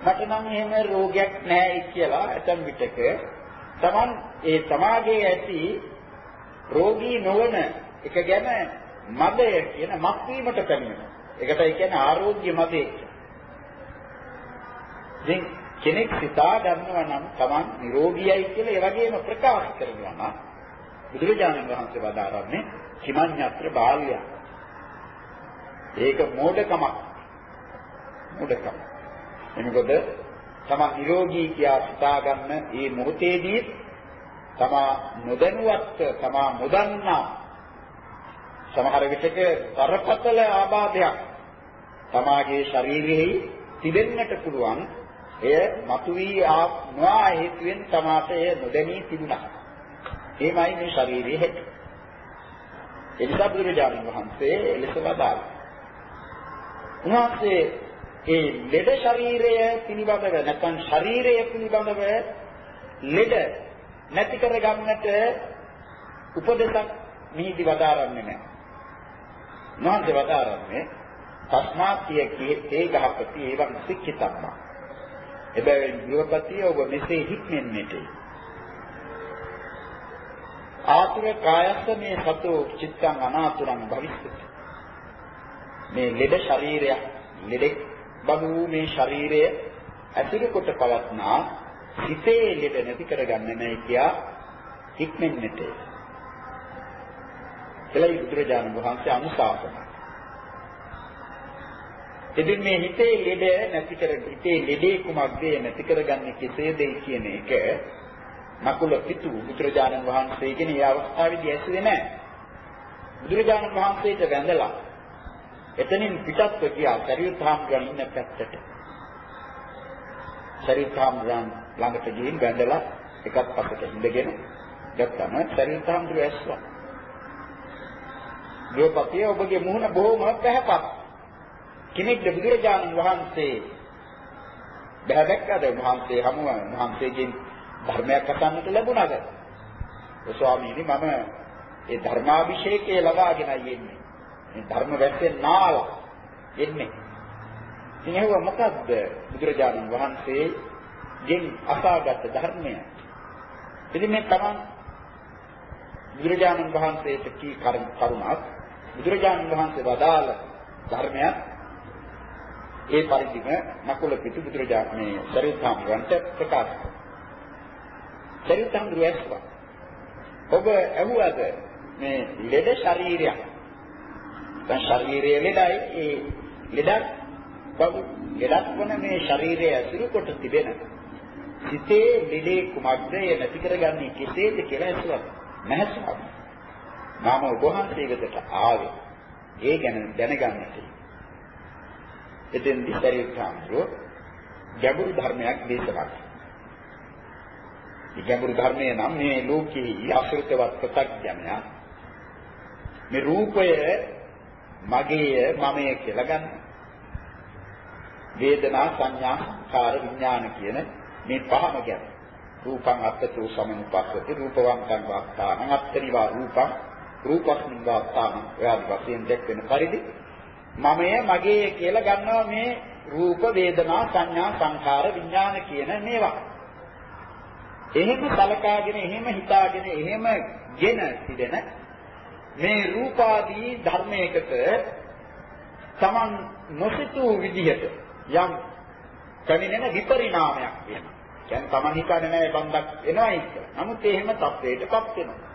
මට නම් එහෙම රෝගයක් නැහැ කියලා ඇතම් විටක තමන් ඒ සමාජයේ ඇති රෝගී නොවන එක ගැන මදය කියන මත් වීමට පැමිණෙනවා. ඒකටයි කියන්නේ ආරෝග්‍ය මදේ. ඉතින් කෙනෙක් සිතා ගන්නවා නම් Taman නිරෝගීයි කියලා ඒ වගේම ප්‍රකාශ කරනවා නම් බුදුරජාණන් වහන්සේ වදාරන්නේ කිමඤ්ඤත්‍ර බාල්‍ය. ඒක මෝඩකමක්. මෝඩකම. එනකොට Taman නිරෝගී කියා සිතා ගන්න මේ මොහොතේදී තමා නොදැනුවත්ව තමා නොදන්නා සමහර විටක කරපතල ආබාධයක් තමාගේ ශරීරෙහි තිබෙන්නට පුළුවන් එය මතුවී ආ නොආ හේතුවෙන් තමාට එය නොදැනී තිබුණා. එයිමයි මේ ශරීරයේ හැටි. එනිසා බුදුරජාණන් වහන්සේ එලෙස වදාළා. උන්වහන්සේ ඒ ලෙඩ ශරීරය පිළිබඳව නැත්නම් ශරීරය පිළිබඳව ලෙඩ නැති කර ගන්නට උපදේශක් මිහිදි වදාරන්නේ නැහැ. උන්වහන්සේ වදාරන්නේ තස්මාත්‍ය කේ ගහපති එවං සික්කිතම්ම. එබැවින් ගෘහපතිය ඔබ මෙසේ හික්මෙන්නට. ආතුර කායස්ස මේ සතෝ චිත්තං අනාතුරං භවිස්සති. මේ ලෙඩ ශරීරය ලෙඩෙක් බඳු මේ ශරීරය ඇතුළු කොට පවත්නා හිතේ ලෙඩ නැති කරගන්න නැහැ කියා හික්මෙන්නට. එලයි බුදුරජාණන් වහන්සේ අනුශාසනා. ඉතින් මේ හිතේ ලෙඩ නැති කර හිතේ ලෙඩේ කුමක්ද නැති කරගන්නේ කෙසේද කියන එක නකුල පිටු බුදුරජාණන් වහන්සේගෙන මේ අවස්ථාවේදී ඇසුවේ නැහැ. බුදුරජාණන් වහන්සේට වැඳලා එතනින් පිටත්ව ගියා සරියුත් හාමුදුරන් ඉන්න පැත්තට. සරියුත් හාමුදුරන් ළඟට ගිහින් වැඳලා එකත් පස්සට ඉඳගෙන ගත්තම සරියුත් හාමුදුරුවෝ ඇස්වා. ගෘහපතිය ඔබගේ මුහුණ බොහොම පැහැපත්. කෙනෙක්ද බුදුරජාණන් වහන්සේ බහැදක්කද වහන්සේ හමුව වහන්සේගෙන් ධර්මයක් අසන්නට ලැබුණාද? ඒ ස්වාමීනි මම ඒ ධර්මාභිෂේකය ලබාගෙනයි එන්නේ. මේ ධර්ම වැස්සෙන් නාලා එන්නේ. ඉතින් ඒව මොකද්ද බුදුරජාණන් වහන්සේ ගෙන් අසාගත් ධර්මය? ඉතින් මේ තමන් බුදුරජාණන් වහන්සේට කී කරුණක් බුදුරජාණන් වහන්සේ වදාළ ධර්මයක් ඒ පරිදිම නකුල පිටු බුදුරජාණන් මේ සරියුත්හාමුදුරන්ට ප්‍රකාශ කළා. සරියුත්හාමුදුරුවෝ ඇස්වා. ඔබ ඇහුවද මේ ලෙඩ ශරීරයක්. දැන් ශරීරයේ ලෙඩයි ඒ ලෙඩක් බබු ලෙඩක් වන මේ ශරීරය ඇසුරු කොට තිබෙන සිතේ ලෙඩේ කුමක්ද නැති කරගන්නේ කෙසේද කියලා ඇසුවා. නැහැසුවා. මම ඔබ වහන්සේ වෙතට ආවේ ඒ ගැන දැනගන්නට. එතෙන් දිසරියුත්හාමුදුරුවෝ ගැඹුරු ධර්මයක් දේශනා කළා. ගැඹුරු ධර්මයේ නම් මේ ලෝකයේ අසෘතවත් ප්‍රත්‍යඥය මේ රූපය මගේය මමය කියලා ගන්න. වේදනා සංඥා සංකාර විඥාන කියන මේ පහම ගැන. රූපං අත්තතු සමනුපස්සති රූපවං සංවාත්තාන අත්තනිවා රූපං රූපස්මින් වාත්තාන එයාදි වශයෙන් දැක්වෙන පරිදි මමය මගේ කියලා ගන්නවා මේ රූප වේදනා සංඥා සංඛාර විඥාන කියන මේවා. එහෙම සලකාගෙන එහෙම හිතාගෙන එහෙම ගෙන තිබෙන මේ රූපාදී ධර්මයකට Taman නොසිතූ විදිහට යම් කමිනෙන විපරිණාමයක් වෙනවා. කියන්නේ Taman හිතන්නේ නැහැ බන්දක් එනවයි කියලා. නමුත් එහෙම තත්වයකටපත් වෙනවා.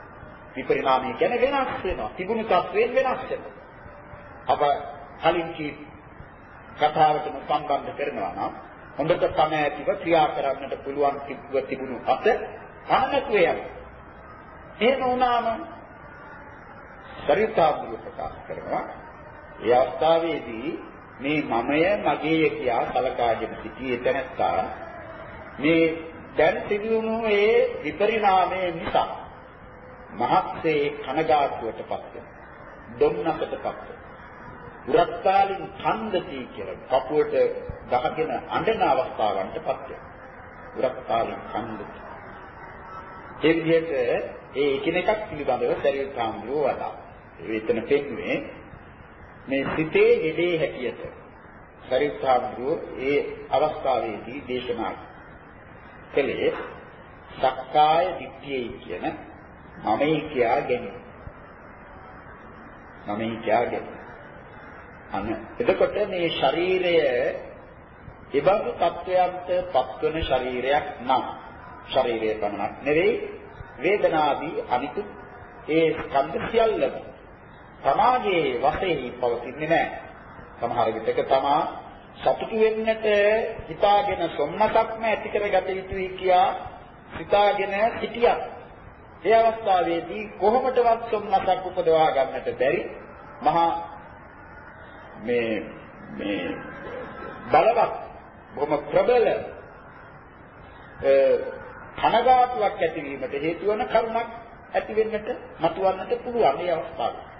විපරිණාමය කියන්නේ වෙනස් වෙනවා. තිබුණු තත්වයෙන් වෙනස් වෙනවා. අප කලින් කී කතාවටම සම්බන්ධ කරනවා නම් හොඳට තමයි ඇතිව ක්‍රියා කරන්නට පුළුවන් තිබුව තිබුණු අත අනතුරු යනවා. එහෙම වුණාම සරිතාබුරු ප්‍රකාශ කරනවා ඒ අවස්ථාවේදී මේ මමය මගේය කියා සලකාගෙන සිටියේ තැනත්තා මේ දැන් සිදුවුණු ඒ විපරිණාමය නිසා මහත්සේ කනගාටුවටපත් වෙනවා. දුම්නසටපත් වෙනවා. උරත්තාලින් ඛණ්ඩති කියලා කපුවට ගහගෙන අඬන අවස්ථාවන්ටපත් වෙනවා. උරත්තාලින් ඛණ්ඩති. ඒ විදිහට ඒ එකිනෙකක් පිළිබඳව සරියුත් සාම්බුව වදා. එතන පෙන්වන්නේ මේ සිතේ යෙදේ හැටියට සරියුත් සාම්බුව ඒ අවස්ථාවේදී දේශනා කළේ සක්කාය දිට්ඨියයි කියන මමයි කියා ගැනීම. මමයි කියා ගැනීම. අන්න එතකොට මේ ශරීරය ඉබඳු තත්වයන්ට පත්වන ශරීරයක් නම් ශරීරය පමණක් නෙවෙයි වේදනාදී අනිකුත් ඒ ස්කන්ධ සියල්ලම තමාගේ වශයෙන් පවතින්නේ නැහැ. සමහර විටක තමා සතුටු වෙන්නට හිතාගෙන සොම්නසක්ම ඇති කරගත යුතුයි කියා හිතාගෙන සිටියක්. ඒ අවස්ථාවේදී කොහොමදවත් සොම්නසක් උපදවා ගන්නට බැරි මහා මේ මේ බලවත් බොහොම ප්‍රබල කනගාටුවක් ඇතිවීමට හේතු වන කරුණක් ඇති වෙන්නට මතුවන්නට පුළුවන් මේ අවස්ථාවේ.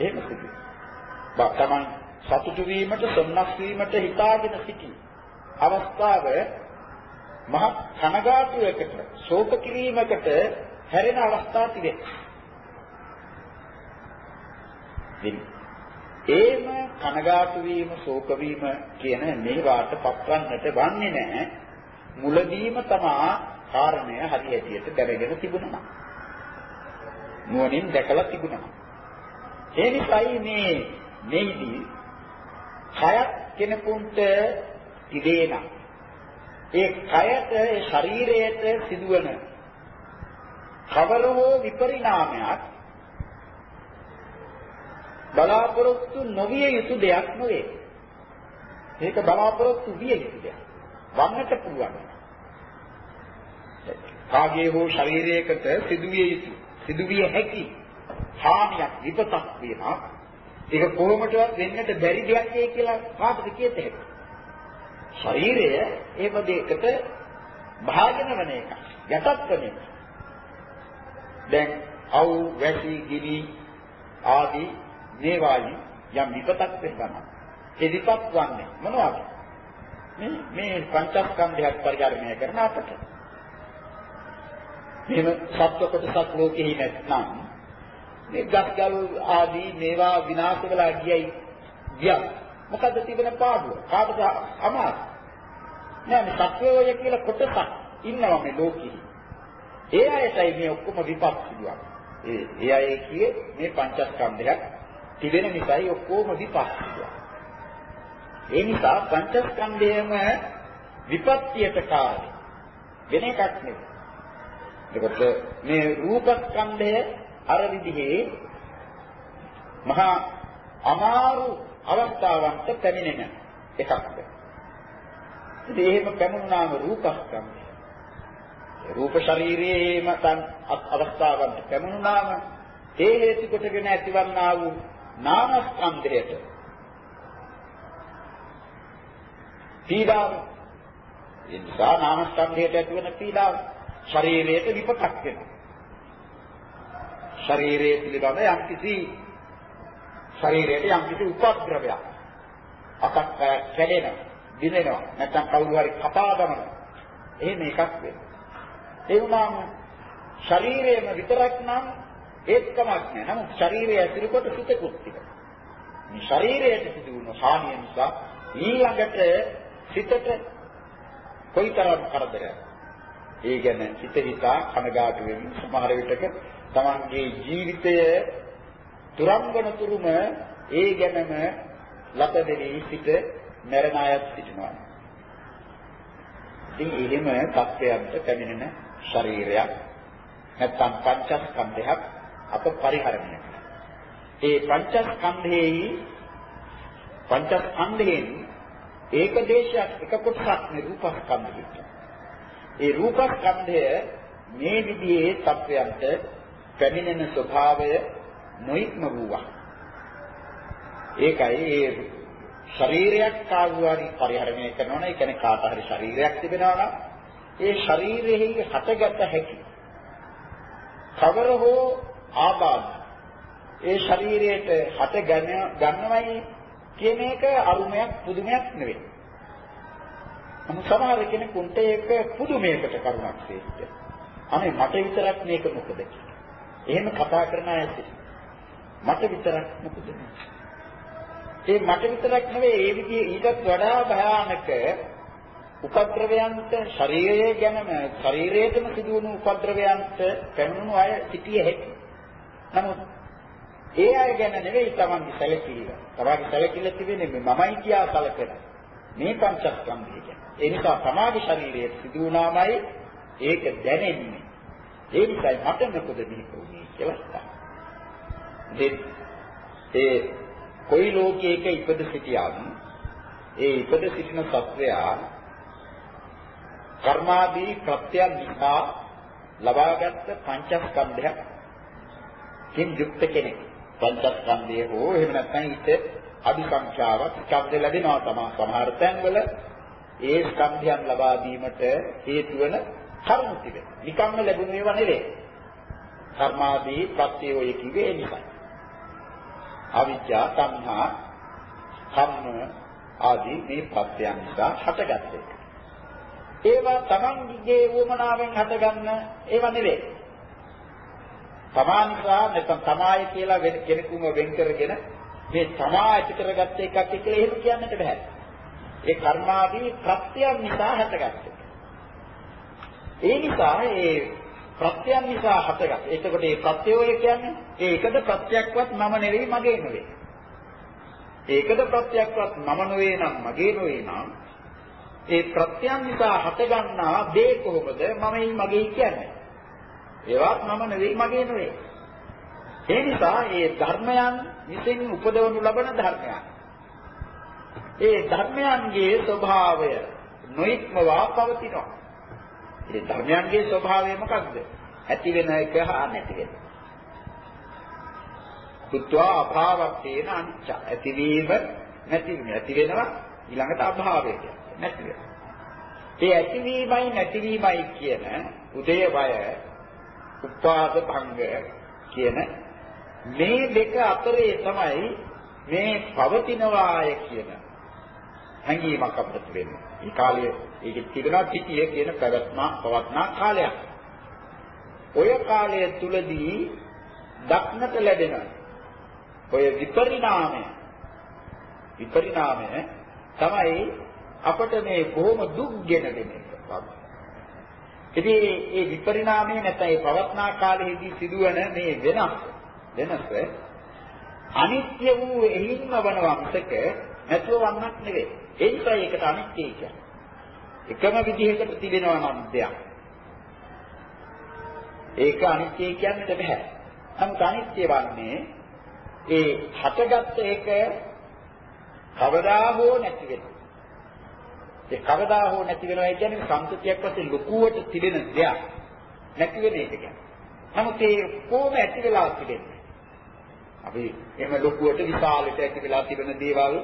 එහෙම සිදුවේ. බක්තමන් සතුටු වීමට සොම්නස් වීමට හිතාගෙන සිටි අවස්ථාව මහ කනගාටුවකට ශෝක කිරීමකට හැරෙන අවස්ථා තිබේ. ඒම කනගාටු වීම ශෝක වීම කියන මේවාට පත්වන්නට වන්නේ නැහැ. මුලදීම තමා කාරණය හරි හැටියට දැනගෙන තිබුණා. නුවණින් දැකලා තිබුණා. ඒ නිසායි මේ මේදී කයක් කෙනෙකුට තිබේන ඒ කයට ඒ ශරීරයට සිදුවන කවර හෝ විපරිණාමයක් බලාපොරොත්තු නොවිය යුතු දෙයක් නෙවෙයි. මේක බලාපොරොත්තු විය යුතු දෙයක්. වන්නට පුළුවන්. කාගේ හෝ ශරීරයකට සිදුවිය යුතු සිදුවිය හැකි හානියක් විපතක් වෙනවා. ඒක කොහොමදවත් වෙන්නට බැරි දෙයක් කියලා කාටද කියත හැකියි. ශරීරය එහෙම දෙයකට භාජන වෙන එක. යටත් වෙන එක. දැන් අවු වැසි ගිනි ආදී මේවායි යම් විපතක් වෙනවා. ඒ විපත් වන්නේ මොනවද? මේ මේ පංචස්කන්ධයක් පරිහරණය කරන අපට. මෙහෙම සත්ව කොටසක් ලෝකෙහි නැත්නම් මේ ගස්ගල් ආදී මේවා විනාශ වෙලා ගියයි ගියා. මොකද්ද තිබෙන පාඩුව? කාටද අමාරු? නෑ මේ සත්වය කියලා කොටසක් ඉන්නවා මේ ලෝකෙහි. ඒ අයටයි මේ ඔක්කොම විපත් සිදුවන්නේ. ඒ ඒ අය කියේ මේ පංචස්කන්ධයක් තිබෙන නිසායි ඔක්කොම විපත් සිදුවන්නේ. ඒ නිසා පංචස්කන්ධයම විපත්තියට කාරණේ වෙන එකක් නෙවෙයි. එතකොට මේ රූපස්කන්ධය අර විදිහේ මහා අමාරු අවස්ථාවන්ට පැමිණෙන එකක්ද. ඉතින් එහෙම පැමුණාම රූපස්කන්ධය. රූප ශරීරයේම තන් අවස්ථාවන්ට පැමුණාම ඒ හේතු කොටගෙන ඇතිවන්නා වූ නාමස්කන්ධයට පීඩාව ඒ නිසා නාමස්කන්ධයට ඇතිවන පීඩාව ශරීරයට විපතක් වෙනවා. ශරීරයේ පිළිබඳ යම්කිසි ශරීරයට යම්කිසි උපද්‍රවයක්. අකක් කැඩෙනවා දිනෙනවා නැත්නම් කවුරු හරි කපා දමනවා. එහෙම එකක් වෙනවා. ඒ වුණාම ශරීරයම විතරක් නම් ඒත් කමක් නැහැ නමුත් ශරීරය ඇතුළු කොට සිතකුත් තිබෙනවා. මේ ශරීරයට සිදු වුණු හානිය නිසා ඊළඟට සිතට කොයිතරම් කරදරයක්. ඒ ගැන හිත හිතා කනගාටු වෙමින් සමහර විටක තමන්ගේ ජීවිතය තුරංගන තුරුම ඒ ගැනම ලත දෙවි සිට මරණ අයත් සිටිනවා. ඉතින් එහෙම තත්ත්වයන්ට පැමිණෙන ශරීරයක් නැත්නම් පංචස්කන්ධයක් අප පරිහරණය කරනවා. ඒ පංචස්කන්ධෙහි පංචස්කන්ධයෙන් ඒක දේශයක් එක කොටසක් නේ රූපස්කන්ධය. ඒ රූපස්කන්ධය මේ විදිහේ තත්වයන්ට පැමිණෙන ස්වභාවය නොයික්ම වූවා. ඒකයි ඒ ශරීරයක් කාගුවාරි පරිහරණය කරනවා නම් ඒ කියන්නේ කාට හරි ශරීරයක් තිබෙනවා නම් ඒ ශරීරෙහි හටගත හැකි කවර හෝ ආබාධ ඒ ශරීරයට හට ගන්නවයි කියන එක අරුමයක් පුදුමයක් නෙවෙයි. නමුත් සමහර කෙනෙකුට ඒක පුදුමයකට කරුණක් තේිට. අනේ මට විතරක් මේක මොකද එහෙම කතා කරන අය මට විතරක් මොකද ඒ මට විතරක් නෙවෙයි ඒ විදිහේ ඊටත් වඩා භයානක උපද්‍රවයන්ට ශරීරය ගැනම ශරීරයටම සිදුවන උපද්‍රවයන්ට පැමිණුණු අය සිටිය හැකියි. නමුත් ඒ අය ගැන නෙවෙයි Tamange සැලකිල්ල. Tamange සැලකිල්ල තිබෙන්නේ මමයි කියා සැලකන. මේ පංචස්කන්ධය ගැන. ඒ නිසා තමාගේ ශරීරයේ සිදු වුණාමයි ඒක දැනෙන්නේ. ඒ නිසායි මට මොකද මේක උනේ කියලා හිතනවා. ඒ කොයි ලෝකයක ඉපද සිටියත් ඒ ඉපද සිටින සත්වයා කර්මාදී ප්‍රත්‍යයන් නිසා ලබාගත් පංචස්කන්ධයක් කින් යුක්ත කෙනෙක්. පංචස්කන්ධය හෝ එහෙම නැත්නම් ඊට අභිසංඛ්‍යාවක් ශබ්ද ලැබෙනවා තමයි සමහර තැන්වල ඒ ස්කන්ධයන් ලබා දීමට හේතු වෙන කර්ම තිබෙන. නිකම්ම ලැබුණ ඒවා නෙවෙයි. කර්මාදී ප්‍රත්‍යය කිව්වේ ඒ නිසා. අවිද්‍යා සංහා කම්ම ආදී මේ ප්‍රත්‍යයන් නිසා හටගත්තේ. ඒවා තමන්ගේ වමනාවෙන් හටගන්න ඒවා නෙවෙයි. තමානිසා නැත්නම් තමාය කියලා වෙන කෙනෙකුම වෙන් කරගෙන මේ තමා ඇති කරගත්ත එකක් කියලා එහෙම කියන්නට බෑ. ඒ කර්මාදී ප්‍රත්‍යයන් නිසා හටගත්තේ. ඒ නිසා ඒ ප්‍රත්‍යයන් නිසා හටගත්. එතකොට මේ ප්‍රත්‍යය කියන්නේ ඒ එකද ප්‍රත්‍යක්වත් මම නෙවෙයි මගේ නෙවෙයි. ඒකද ප්‍රත්‍යක්වත් මම නෙවෙයි නම් මගේ නෙවෙයි නම් ඒ ප්‍රත්‍යයන් නිසා හටගන්නා දේ කොහොමද මමයි මගේ කියන්නේ? ඒවත් මම නෙවෙයි මගේ නෙවෙයි. ඒ නිසා මේ ධර්මයන් විසින් උපදවනු ලබන ධර්මයන්. ඒ ධර්මයන්ගේ ස්වභාවය නොඉක්මවා පවතිනවා. ඒ ධර්මයන්ගේ ස්වභාවය මොකක්ද? ඇති වෙන එක හා නැති වෙන. පුත්වා අභාවත්තේන අනිච්ච. ඇතිවීම නැතිවීම. ඇති වෙනවා ඊළඟට අභාවය නැති වෙනවා. ඒ ඇතිවීමයි නැතිවීමයි කියන උදේවය උපාද භංග කියන මේ දෙක අතරේ තමයි මේ පවතිනවාය කියන හැඟීමක් අපිට වෙන්නේ. ඒ කාලයේ ඒකෙ තිබෙනවා පිටිය කියන පැවැත්ම පවත්නා කාලයක්. ඔය කාලය තුලදී දක්නට ලැබෙන ඔය විපරිණාමය විපරිණාමය තමයි අපට මේ බොහොම දුක් ගෙන දෙන එක. ඉතින් මේ විපරිණාමය නැත්නම් මේ පවත්නා කාලයේදී සිදුවන මේ වෙනස් වෙනස අනිත්‍ය වූ එහින්ම වනවා මිසක නැතුව වන්නක් නෙවෙයි. ඒ නිසා ඒකට අනිත්‍ය කියන්නේ. එකම විදිහකට තිබෙනවා නම් දෙයක්. ඒක අනිත්‍ය කියන්නට බෑ. නමුත් අනිත්‍ය වන්නේ ඒ හටගත්ත එක කවදා හෝ නැති වෙනවා. ඒ කවදා හෝ නැති වෙනවා කියන්නේ සංකෘතියක් වශයෙන් ලකුවට තිබෙන දෙයක්. නැති වෙන එක කියන්නේ. නමුත් ඒ කොහොම ඇති වෙලා තිබෙන්නේ? අපි එහෙම ලොකුවට විශාලට ඇති වෙලා තිබෙන දේවල්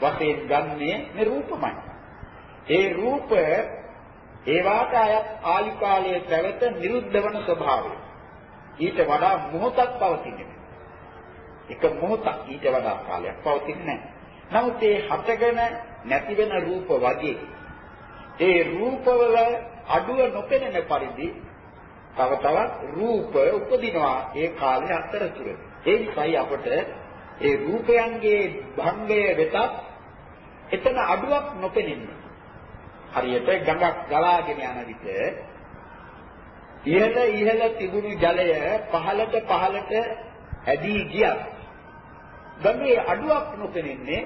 වශයෙන් ගන්නේ මේ රූපමයි. ඒ රූප ඒවාට අයත් ආයු කාලයේ පැවත නිරුද්ධ වන ස්වභාවය. ඊට වඩා මොහොතක් පවතින්නේ එක මොහොතක් ඊට වඩා කාලයක් පවතින්නේ නැහැ. නමුත් ඒ හටගෙන නැති වෙන රූප වගේ ඒ රූපවල අඩුව නොපෙනෙන පරිදි තව තවත් රූප උපදිනවා ඒ කාලය අතරතුර. ඒ නිසායි අපට ඒ රූපයන්ගේ භංගය වෙතත් එතන අඩුවක් නොපෙනෙන්නේ. හරියට ගඟක් ගලාගෙන යන විට ඉහළ ඉහළ තිබුණු ජලය පහළට පහළට ඇදී ගියත් ගඟේ අඩුවක් නොපෙනෙන්නේ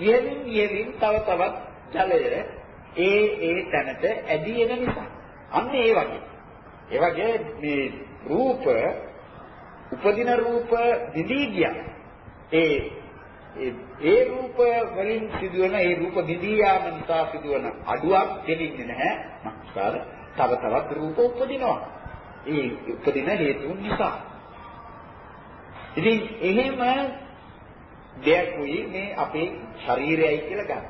ඉහළින් ඉහළින් තව තවත් ජලය ඒ ඒ තැනට ඇදී එන නිසා. අන්න ඒ වගේ. ඒ වගේ මේ රූප උපදින රූප දිදී ගියා. ඒ ඒ රූප වලින් සිදුවන ඒ රූප දිදී යාම නිසා සිදුවන අඩුවක් දෙන්නේ නැහැ. මක්කාර තව තවත් රූප උපදිනවා. ඒ උපදින හේතුන් නිසා. ඉතින් එහෙම දෙයක්ුයි මේ අපේ ශරීරයයි කියලා ගන්න.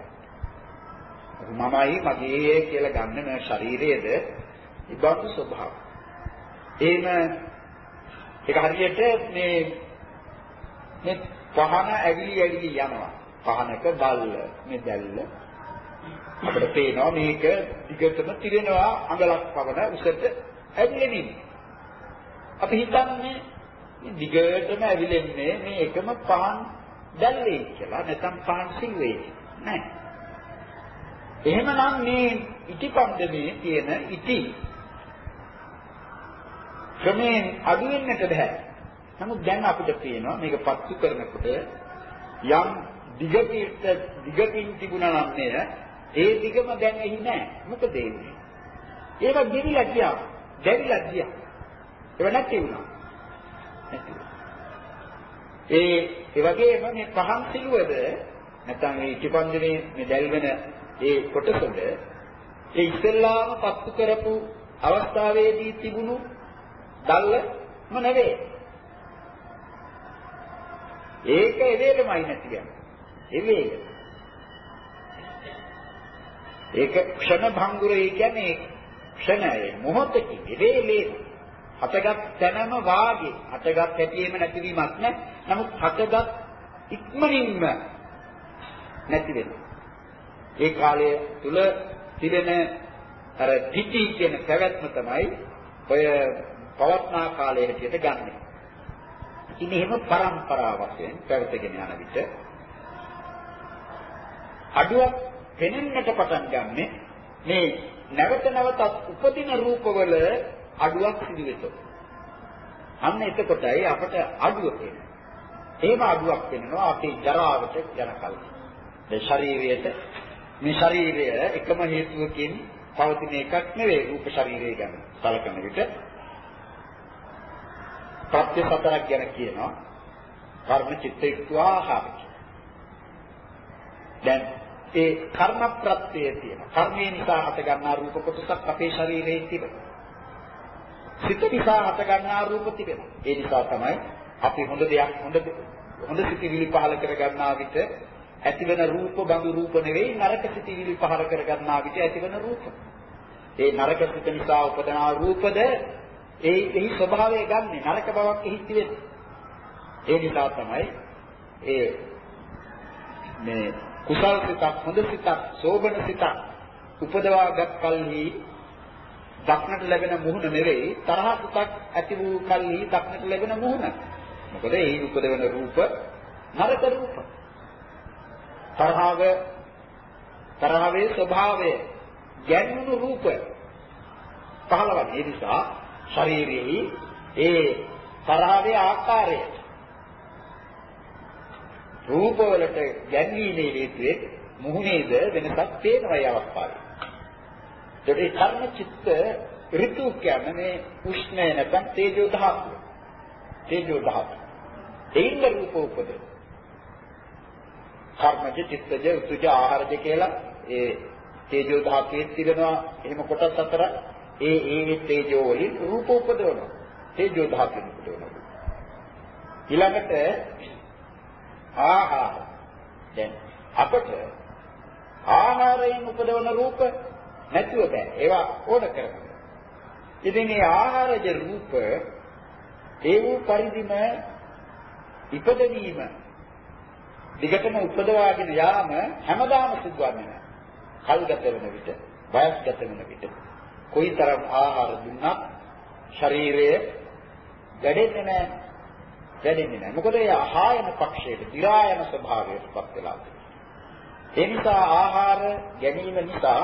මමයි මගේ කියලා ගන්න මේ ශරීරයේද ඉබඳු ස්වභාවය. එහෙම ඒක හරියට මේ මේ පහන ඇවිලි ඇවිලි යනවා. පහනක බල්ල මේ දැල්ල අපිට පේනවා මේක දිගටම තිරෙනවා අඟලක් පවන උසට ඇවිලෙමින්. අපි හිතන්නේ දිගටම ඇවිලෙන්නේ මේ එකම පහන් දැල්ලේ කියලා නැත්නම් පහන් සිල්වේ නෑ. එහෙමනම් මේ ඉටිපන්දමේ තියෙන ඉටි ක්‍රමයෙන් අඩු වෙන්නට බෑ. නමුත් දැන් අපිට පේනවා මේක පත්තු කරනකොට යම් දිගකින්ට දිගකින් තිබුණා නම් නේද? ඒ දිගම දැන් එහි නෑ. මොකද වෙන්නේ? ඒක ගෙවිලා ගියා. දැවිලා ගියා. ඒක නැති වුණා. නැති ඒ ඒ වගේම මේ පහන් සිළුවද නැත්නම් මේ ඉටිපන්දමේ මේ දැල්වෙන ඒ කොටසද ඒ ඉස්සෙල්ලාම පත්තු කරපු අවස්ථාවේදී තිබුණු දැල්ලම නෙවෙයි. ඒක එවේලමයි නැති කියන්නේ. එවේල. ඒක ක්ෂණ භංගුරය කියන්නේ ක්ෂණය මොහොතකින් එවේලේ හටගත් තැනම වාගේ හටගත් හැටියෙම නැතිවීමක් නැහැ. නමුත් හටගත් ඉක්මනින්ම නැති වෙනවා. ඒ කාලය තුල තිබෙන අර පිටි කියන පැවැත්ම තමයි ඔය පවත්නා කාලයේ හැටියට ගන්නෙ. ඉතින් එහෙම પરම්පරා වශයෙන් පැවතගෙන යන විට අඩුවක් පෙනෙන්නට පටන් ගන්නෙ මේ නැවත නැවතත් උපදින රූපවල අඩුවක් සිදු වෙතොත්. අන්න එතකොටයි අපට අඩුව පේන්නේ. එහෙම අඩුවක් වෙනවා අපේ ජරාවට යනකල්. මේ ශරීරයට මේ ශරීරය එකම හේතුවකින් පවතින එකක් නෙවෙයි රූප ශරීරය ගැන සැලකන විට ප්‍රත්‍ය සතරක් ගැන කියනවා කර්ම චිත්ත යුක්ත ආහාර. දැන් ඒ කර්ම ප්‍රත්‍යය තියෙන කර්මය නිසා හට ගන්නා රූප කොටසක් අපේ ශරීරයේ තිබෙනවා. සිත නිසා හට ගන්නා රූප තිබෙනවා. ඒ නිසා තමයි අපි හොඳ දෙයක් හොඳ හොඳ සිතිවිලි පහල කර ගන්නා විට ඇතිවන රූප බඳු රූප නෙවෙයි නරක සිතිවිලි පහල කර ගන්නා විට ඇතිවන රූප. ඒ නරක සිත නිසා උපදනා රූපද ඒ එහි ස්වභාවය ගන්නෙ නරක බවක් එහි තිබෙන්නේ. ඒ නිසා තමයි ඒ මේ කුසල් සිතක් හොඳ සිතක් සෝබන සිතක් උපදවාගත් කල්හි දක්නට ලැබෙන මුහුණ නෙවෙයි තරහ සිතක් ඇති වූ කල්හි දක්නට ලැබෙන මුහුණ. මොකද ඒ උපදවන රූප නරක රූප. තරහව තරහවේ ස්වභාවය ගැන්වුණු රූප පහළවන්නේ. ඒ නිසා ශරීරයේ ඒ තරහවේ ආකාරය රූපවලට ගැන්වීමේ හේතුවේ මුහුණේද වෙනසක් පේනවා ඒ අවස්ථාවේ. ඒකේ කර්ම චිත්ත ඍතු කියන්නේ මේ උෂ්ණය නැත්නම් තේජෝ ධාතුව. තේජෝ ධාතුව. ඒින්ද රූප උපද. කර්මජ චිත්තජ ඍතුජ ආහාරජ කියලා ඒ තේජෝ ධාතුවේ තිබෙනවා එහෙම කොටස් අතර ඒ ඒ තේජෝ වලින් රූප උපදවනවා. තේජෝ ධාතුවෙන් උපදවනවා. ඊළඟට ආහාර. දැන් අපට ආහාරයෙන් උපදවන රූප නැතුව බෑ. ඒවා ඕන කරගන්න. ඉතින් මේ ආහාරජ රූප ඒ වූ පරිදිම ඉපදවීම දිගටම උපදවාගෙන යාම හැමදාම සිදුවන්නේ නැහැ. කල් ගත වෙන විට, වයස් ගත වෙන විට කොයිතරම් ආහාර දුන්නත් ශරීරය වැඩෙන්නේ නැහැ. වැඩෙන්නේ නැහැ. මොකද ඒ ආහායන පක්ෂයට, දි รา යන ස්වභාවයටපත් වෙලා ඒ නිසා ආහාර ගැනීම නිසා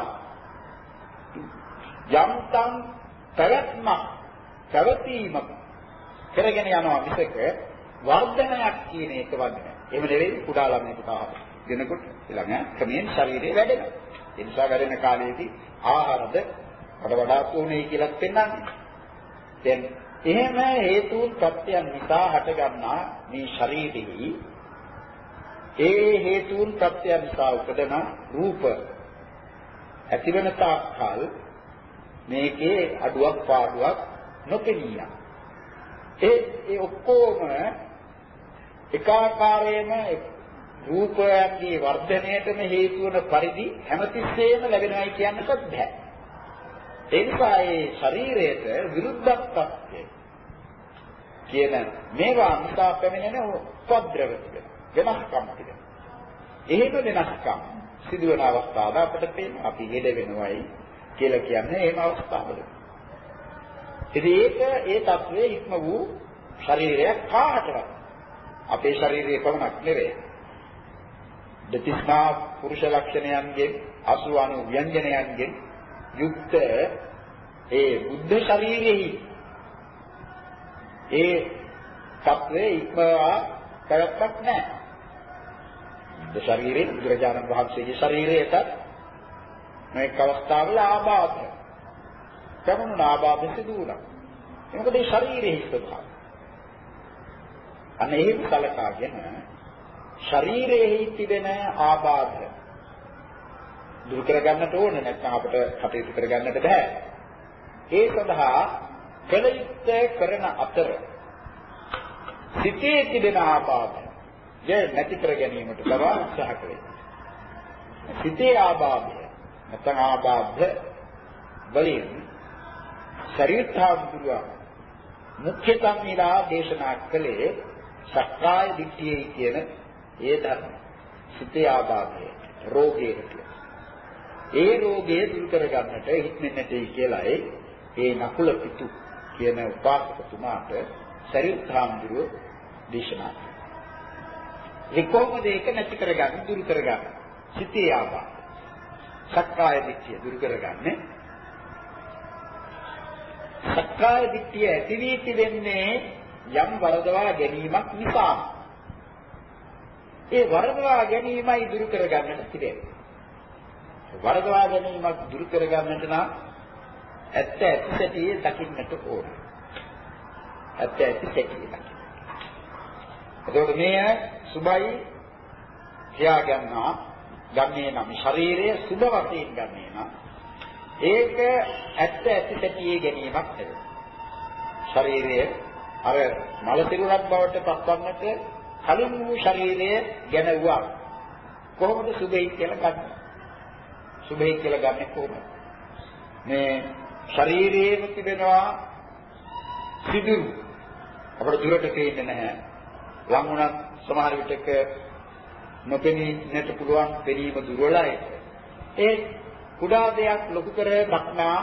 යම්තම් පැවැත්මක් පැවතීමක් කරගෙන යනවා මිසක වර්ධනයක් කියන එක වන්නේ. එහෙම නෙවෙයි කුඩා ළමයෙකුට ආහාර දෙනකොට ළඟ ක්‍රමයෙන් ශරීරය වැඩෙනවා. ඒ නිසා වැඩෙන කාලයේදී ආහාරද වඩ වඩා උනේ කියලා පෙන්වන්නේ. දැන් එහෙම හේතුන් ප්‍රත්‍යයන් නිසා හටගන්නා මේ ශරීරෙහි ඒ හේතුන් ප්‍රත්‍යයන් නිසා උපදන රූප ඇතිවන තාක්කල් මේකේ අඩුවක් පාඩුවක් නොපෙනිය. ඒ ඒ ඔක්කොම එකාකාරයෙන්ම රූපයන්ගේ වර්ධනයටම හේතු වන පරිදි හැමතිස්සෙම ලැබෙනවයි කියන්නත් බෑ. ඒ නිසා ඒ ශරීරයට විරුද්ධත්වය කියන මේවා නිසා පැමිණෙන උපද්‍රව තිබෙනවා. වෙනස්කම් තිබෙනවා. එහෙම වෙනස්කම් සිදුවන අවස්ථාවල අපිට පේනවා අපි හෙඩ වෙනවයි කියලා කියන්නේ එහෙම අවස්ථාවල. ඉතින් ඒක ඒ తත්වයේ ඉක්ම වූ ශරීරයක් කාටවත් අපේ ශරීරයේ පමණක් නෙවෙයි. දෙතිස්මා පුරුෂ ලක්ෂණයන්ගෙන් 80 ව්‍යංජනයන්ගෙන් යුක්ත ඒ බුද්ධ ශරීරෙහි ඒ తත්වයේ ඉක්මවා පැවැත්මක් නැහැ. බුද්ධ ශරීරයේ බුදුරජාණන් වහන්සේගේ ශරීරයට මේක අවස්ථාවල ආබාධ. කමුණ ආබාධ සිදු වුණා. මොකද ඒ ශරීරයේ ස්වභාවය. අන්න එහෙම සලකාගෙන ශරීරයේ තිබෙන ආබාධ දුරු කරගන්නට ඕනේ නැත්නම් අපිට කටයුතු කරගන්නට බෑ. ඒ සඳහා කළ යුත්තේ කරන අතර සිතේ තිබෙන ආබාධ ය නැති කර ගැනීමට ලබා උත්සාහ කළේ. සිතේ ආබාධය නැත්නම් ආබාධ වලින් ශරීරාභුරුව මුඛ්‍යතම් නිලා දේශනා කළේ සක්කාය දිට්ඨියයි කියන ඒ ධර්ම. සිතේ ආබාධය රෝගයට. ඒ රෝගය දුරු කරගන්නට හික්මෙන්නටයි කියලායි ඒ නකුල පිටු කියන උපාසකතුමාට ශරීරාභුරුව දේශනා කළා. ඒ කොහොමද ඒක නැති කරගන්නේ දුරු කරගන්නේ? සිතේ ආවා. සක්කාය දිට්ඨිය දුරු කරගන්නේ. සක්කාය දිට්ඨිය ඇති වී තිබෙන්නේ යම් වරදවා ගැනීමක් නිසා. ඒ වරදවා ගැනීමයි දුරු කරගන්නට තිබෙන්නේ. වරදවා ගැනීමක් දුරු කරගන්නට නම් ඇත්ත ඇති සැටියේ දකින්නට ඕන. ඇත්ත ඇති සැටියේ දකින්න. එතකොට මේ සුභයි කියා ගන්නවා ගන්නේ නම් ශරීරය සුභ වශයෙන් ගන්නේ නම් ඒක ඇත්ත ඇති සැටියේ ගැනීමක් නෙවෙයි. ශරීරය අර මල සිරුරක් බවට පත්වන්නට කලින් වූ ශරීරය ගැන වුණා. කොහොමද සුභයි කියලා ගන්න? සුභයි කියලා ගන්නෙ කොහොමද? මේ ශරීරයේම තිබෙනවා සිදුරු අපිට දුරට පේන්නේ නැහැ. ලං වුණත් සමහර විටක නොපෙනීන්නට පුළුවන් පෙනීම දුර්වලයි. ඒ කුඩා දෙයක් ලොකු කර දක්නා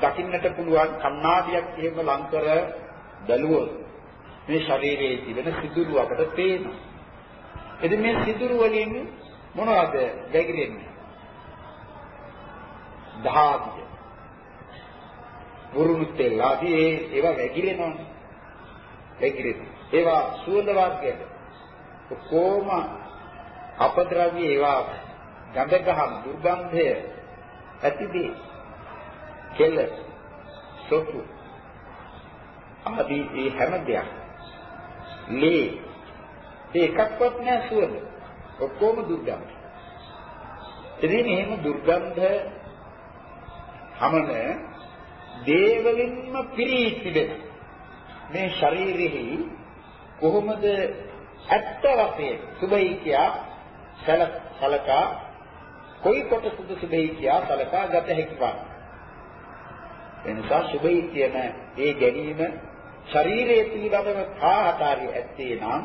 දකින්නට පුළුවන් කණ්ණාඩියක් එහෙම ලං කර බැලුවොත් මේ ශරීරයේ තිබෙන සිදුරු අපට පේනවා. එදින මේ සිදුරු වලින් මොනවද වැగిරෙන්නේ? දහාදිය. වරුණු තෙල් ආදී ඒවා වැగిරෙනවනේ. වැగిරෙනවා. ඒවා සුවඳ වර්ගයට කොහොම අපද්‍රව්‍ය ඒවා ගඳ ගහන දුර්ගන්ධය ඇතිදී කෙල සොතු ආදී මේ හැම දෙයක් ලේ ඒ එකක්වත් නෑ සුවඳ ඔක්කොම දුර්ගන්ධ ඉතින් එහෙම දුර්ගන්ධ හමන දේවලින්ම පිරී තිබෙන මේ ශරීරෙහි කොහොමද ඇත්ත වශයෙන් සුභයි කියා සලකා කොයි කොටසද සුභයි කියා සලකා ගත හැකි වන්නේ එනිසා සුභයි කියන ඒ ගැනීම ශරීරයේ පිළිබඳව කාහාකාරී ඇත්තේ නම්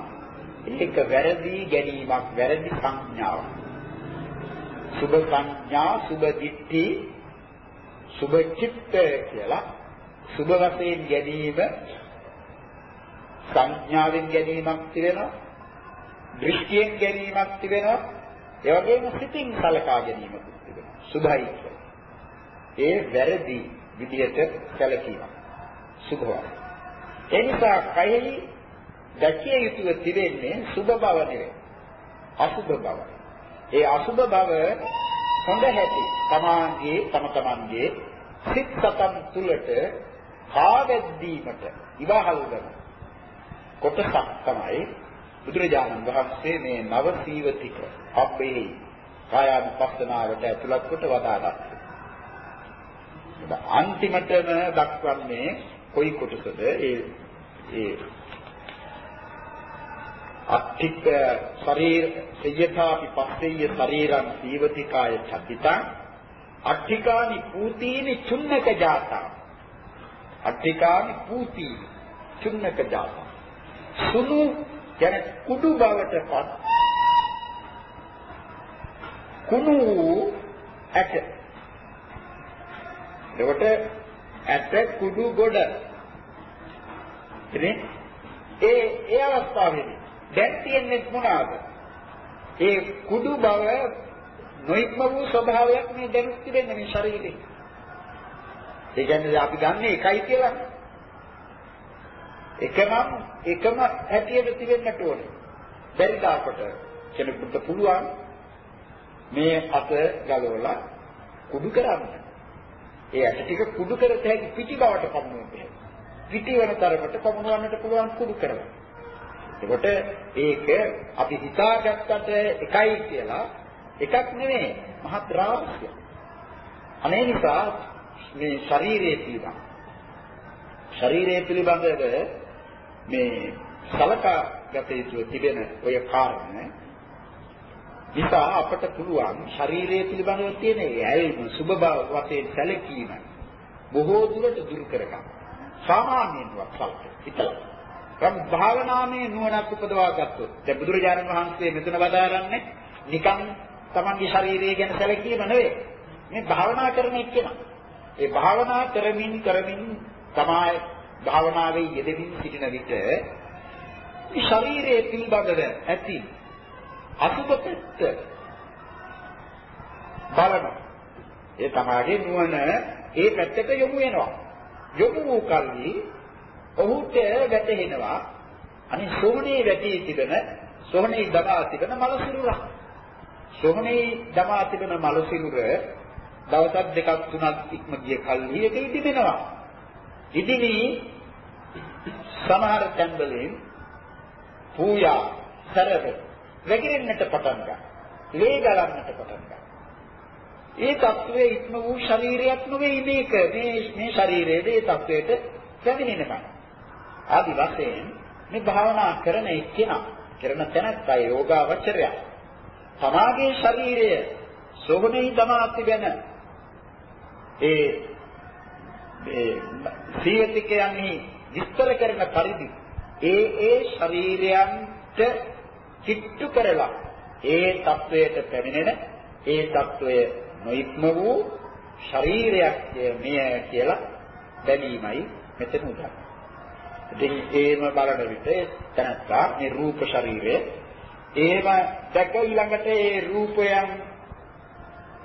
ඒක වැරදි ගැනීමක් වැරදි සංඥාවක්. සුභ සංඥා සුභ දිට්ඨි සුභ චිත්ත කියලා. සුභ වශයෙන් ගැනීම සංඥාවෙන් ගැනීමක් තිබෙනවා දෘෂ්ටියෙන් ගැනීමක් තිබෙනවා. ඒ වගේම සිතින් සලකා ගැනීමක් තිබෙනවා. සුභයි ඒ වැරදි විදියට සැලකීමක්. සුභවයි. ඒ නිසා කයෙහි දැකිය යුතුව තිබෙන්නේ සුභ බව නෙවෙයි. අසුභ බව. ඒ අසුභ බව හොඳ හැටි තමාගේ තම තමන්ගේ සිත් සතන් තුළට කාවැද්දීමට ඉවහල් කරනවා කොටසක් තමයි බුදුරජාණන් වහන්සේ මේ නව සීවතික අපේ කායානුපස්සනාවට ඇතුළත් කොට වදාළා. අන්තිමටම දක්වන්නේ කොයි කොටසද? ඒ ඒ අත්තික ශරීර සයථාපි පස්සෙය ශරීරං සීවතිකාය චත්තිතා අට්ඨිකානි පූතීනි චුන්නක ජාතා අට්ඨිකානි පූතීනි චුන්නක ජාතං. සුණු යන කුඩු බවටපත් කුණු ඇට. එතකොට ඇට කුඩු ගොඩ. ඉතින් ඒ ඒ අවස්ථාවේදී දැන් තියෙන්නේ මොනවාද? ඒ කුඩු බව නොඉක්ම වූ ස්වභාවයක් මේ දැනුත් තිබෙන්නේ මේ ශරීරේ. ඒ කියන්නේ අපි ගන්න එකයි කියලා. එකම එකම හැටියට තිබෙන්නට ඕනේ. බැරි දාකට කෙනෙකුට පුළුවන් මේ අත ගලවලා කුඩු කරන්න. ඒ ඇට ටික කුඩු කරත හැකි පිටි බවට පමුණුවන්න. පිටි වෙන තරමට පමුණවන්නට පුළුවන් කුඩු කරලා. එතකොට ඒක අපි හිතාගත්තට එකයි කියලා එකක් නෙවෙයි මහත් රාශිය. අනේ නිසා මේ ශරීරයේ පිළිබඳ ශරීරයේ පිළිබඳව මේ සලකා ගත යුතු තිබෙන ඔය කාරණේ නිසා අපට පුළුවන් ශරීරයේ පිළිබඳව තියෙන ඇල්ම සුබ බව වශයෙන් සැලකීම බොහෝ දුරට දුරු කරගන්න. සාමාන්‍යයෙන් වක්සල්ක හිතලා. නම් භාවනාමය නුවණක් උපදවා ගත්තොත් දැන් බුදුරජාණන් වහන්සේ මෙතන වදාරන්නේ නිකන් තමන්ගේ ශරීරය ගැන සැලකීම නෙවෙයි. මේ භාවනා කරන එක්කෙනා. ඒ භාවනා කරමින් කරමින් තමයි භාවනාවේ යෙදෙමින් සිටින විට මේ ශරීරයේ පිළිබඳව ඇති අසුබ පැත්ත බලන ඒ තමාගේ නුවණ ඒ පැත්තට යොමු වෙනවා යොමු වූ කල්හි ඔහුට වැටහෙනවා අනේ සෝහනේ වැටී තිබෙන සෝහනේ දමා තිබෙන මල සිරුර. සෝහනේ දමා තිබෙන මල සිරුර දවසක් දෙකක් තුනක් ඉක්ම ගිය කල්හි ඒක ඉදිදෙනවා. ඉදිවි සමහර තැන්වලින් පූජා කරව වැගිරෙන්නට පටන් ගන්නවා. ලේ ගලන්නට පටන් ගන්නවා. ඒ తත්වයේ ඉක්ම වූ ශරීරයක් නෙවෙයි මේක. මේ මේ ශරීරයේ මේ తත්වයට පැමිණෙනවා. ආදි වශයෙන් මේ භාවනා කරන එක්කෙනා කරන තැනත්තා යෝගාවචරය. තමාගේ ශරීරය සෝහනේ දමා තිබෙන ඒ ඒ සීයතිකයන්හි විස්තර කරන පරිදි ඒ ඒ ශරීරයන්ට කිට්ටු කරලා ඒ தത്വයට පැමිණෙන ඒ தত্ত্বය නොඉක්ම වූ ශරීරයක් මෙය කියලා බැලීමයි මෙතන උදාහරණ ඉතින් ඒම බලන විට තනත්තා මේ රූප ශරීරය. ඒව දැක ඊළඟට ඒ රූපයන්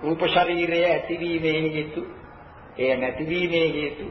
රූප ශරීරය ඇතිවීමේ හේතු ඒ නැතිවීමේ හේතු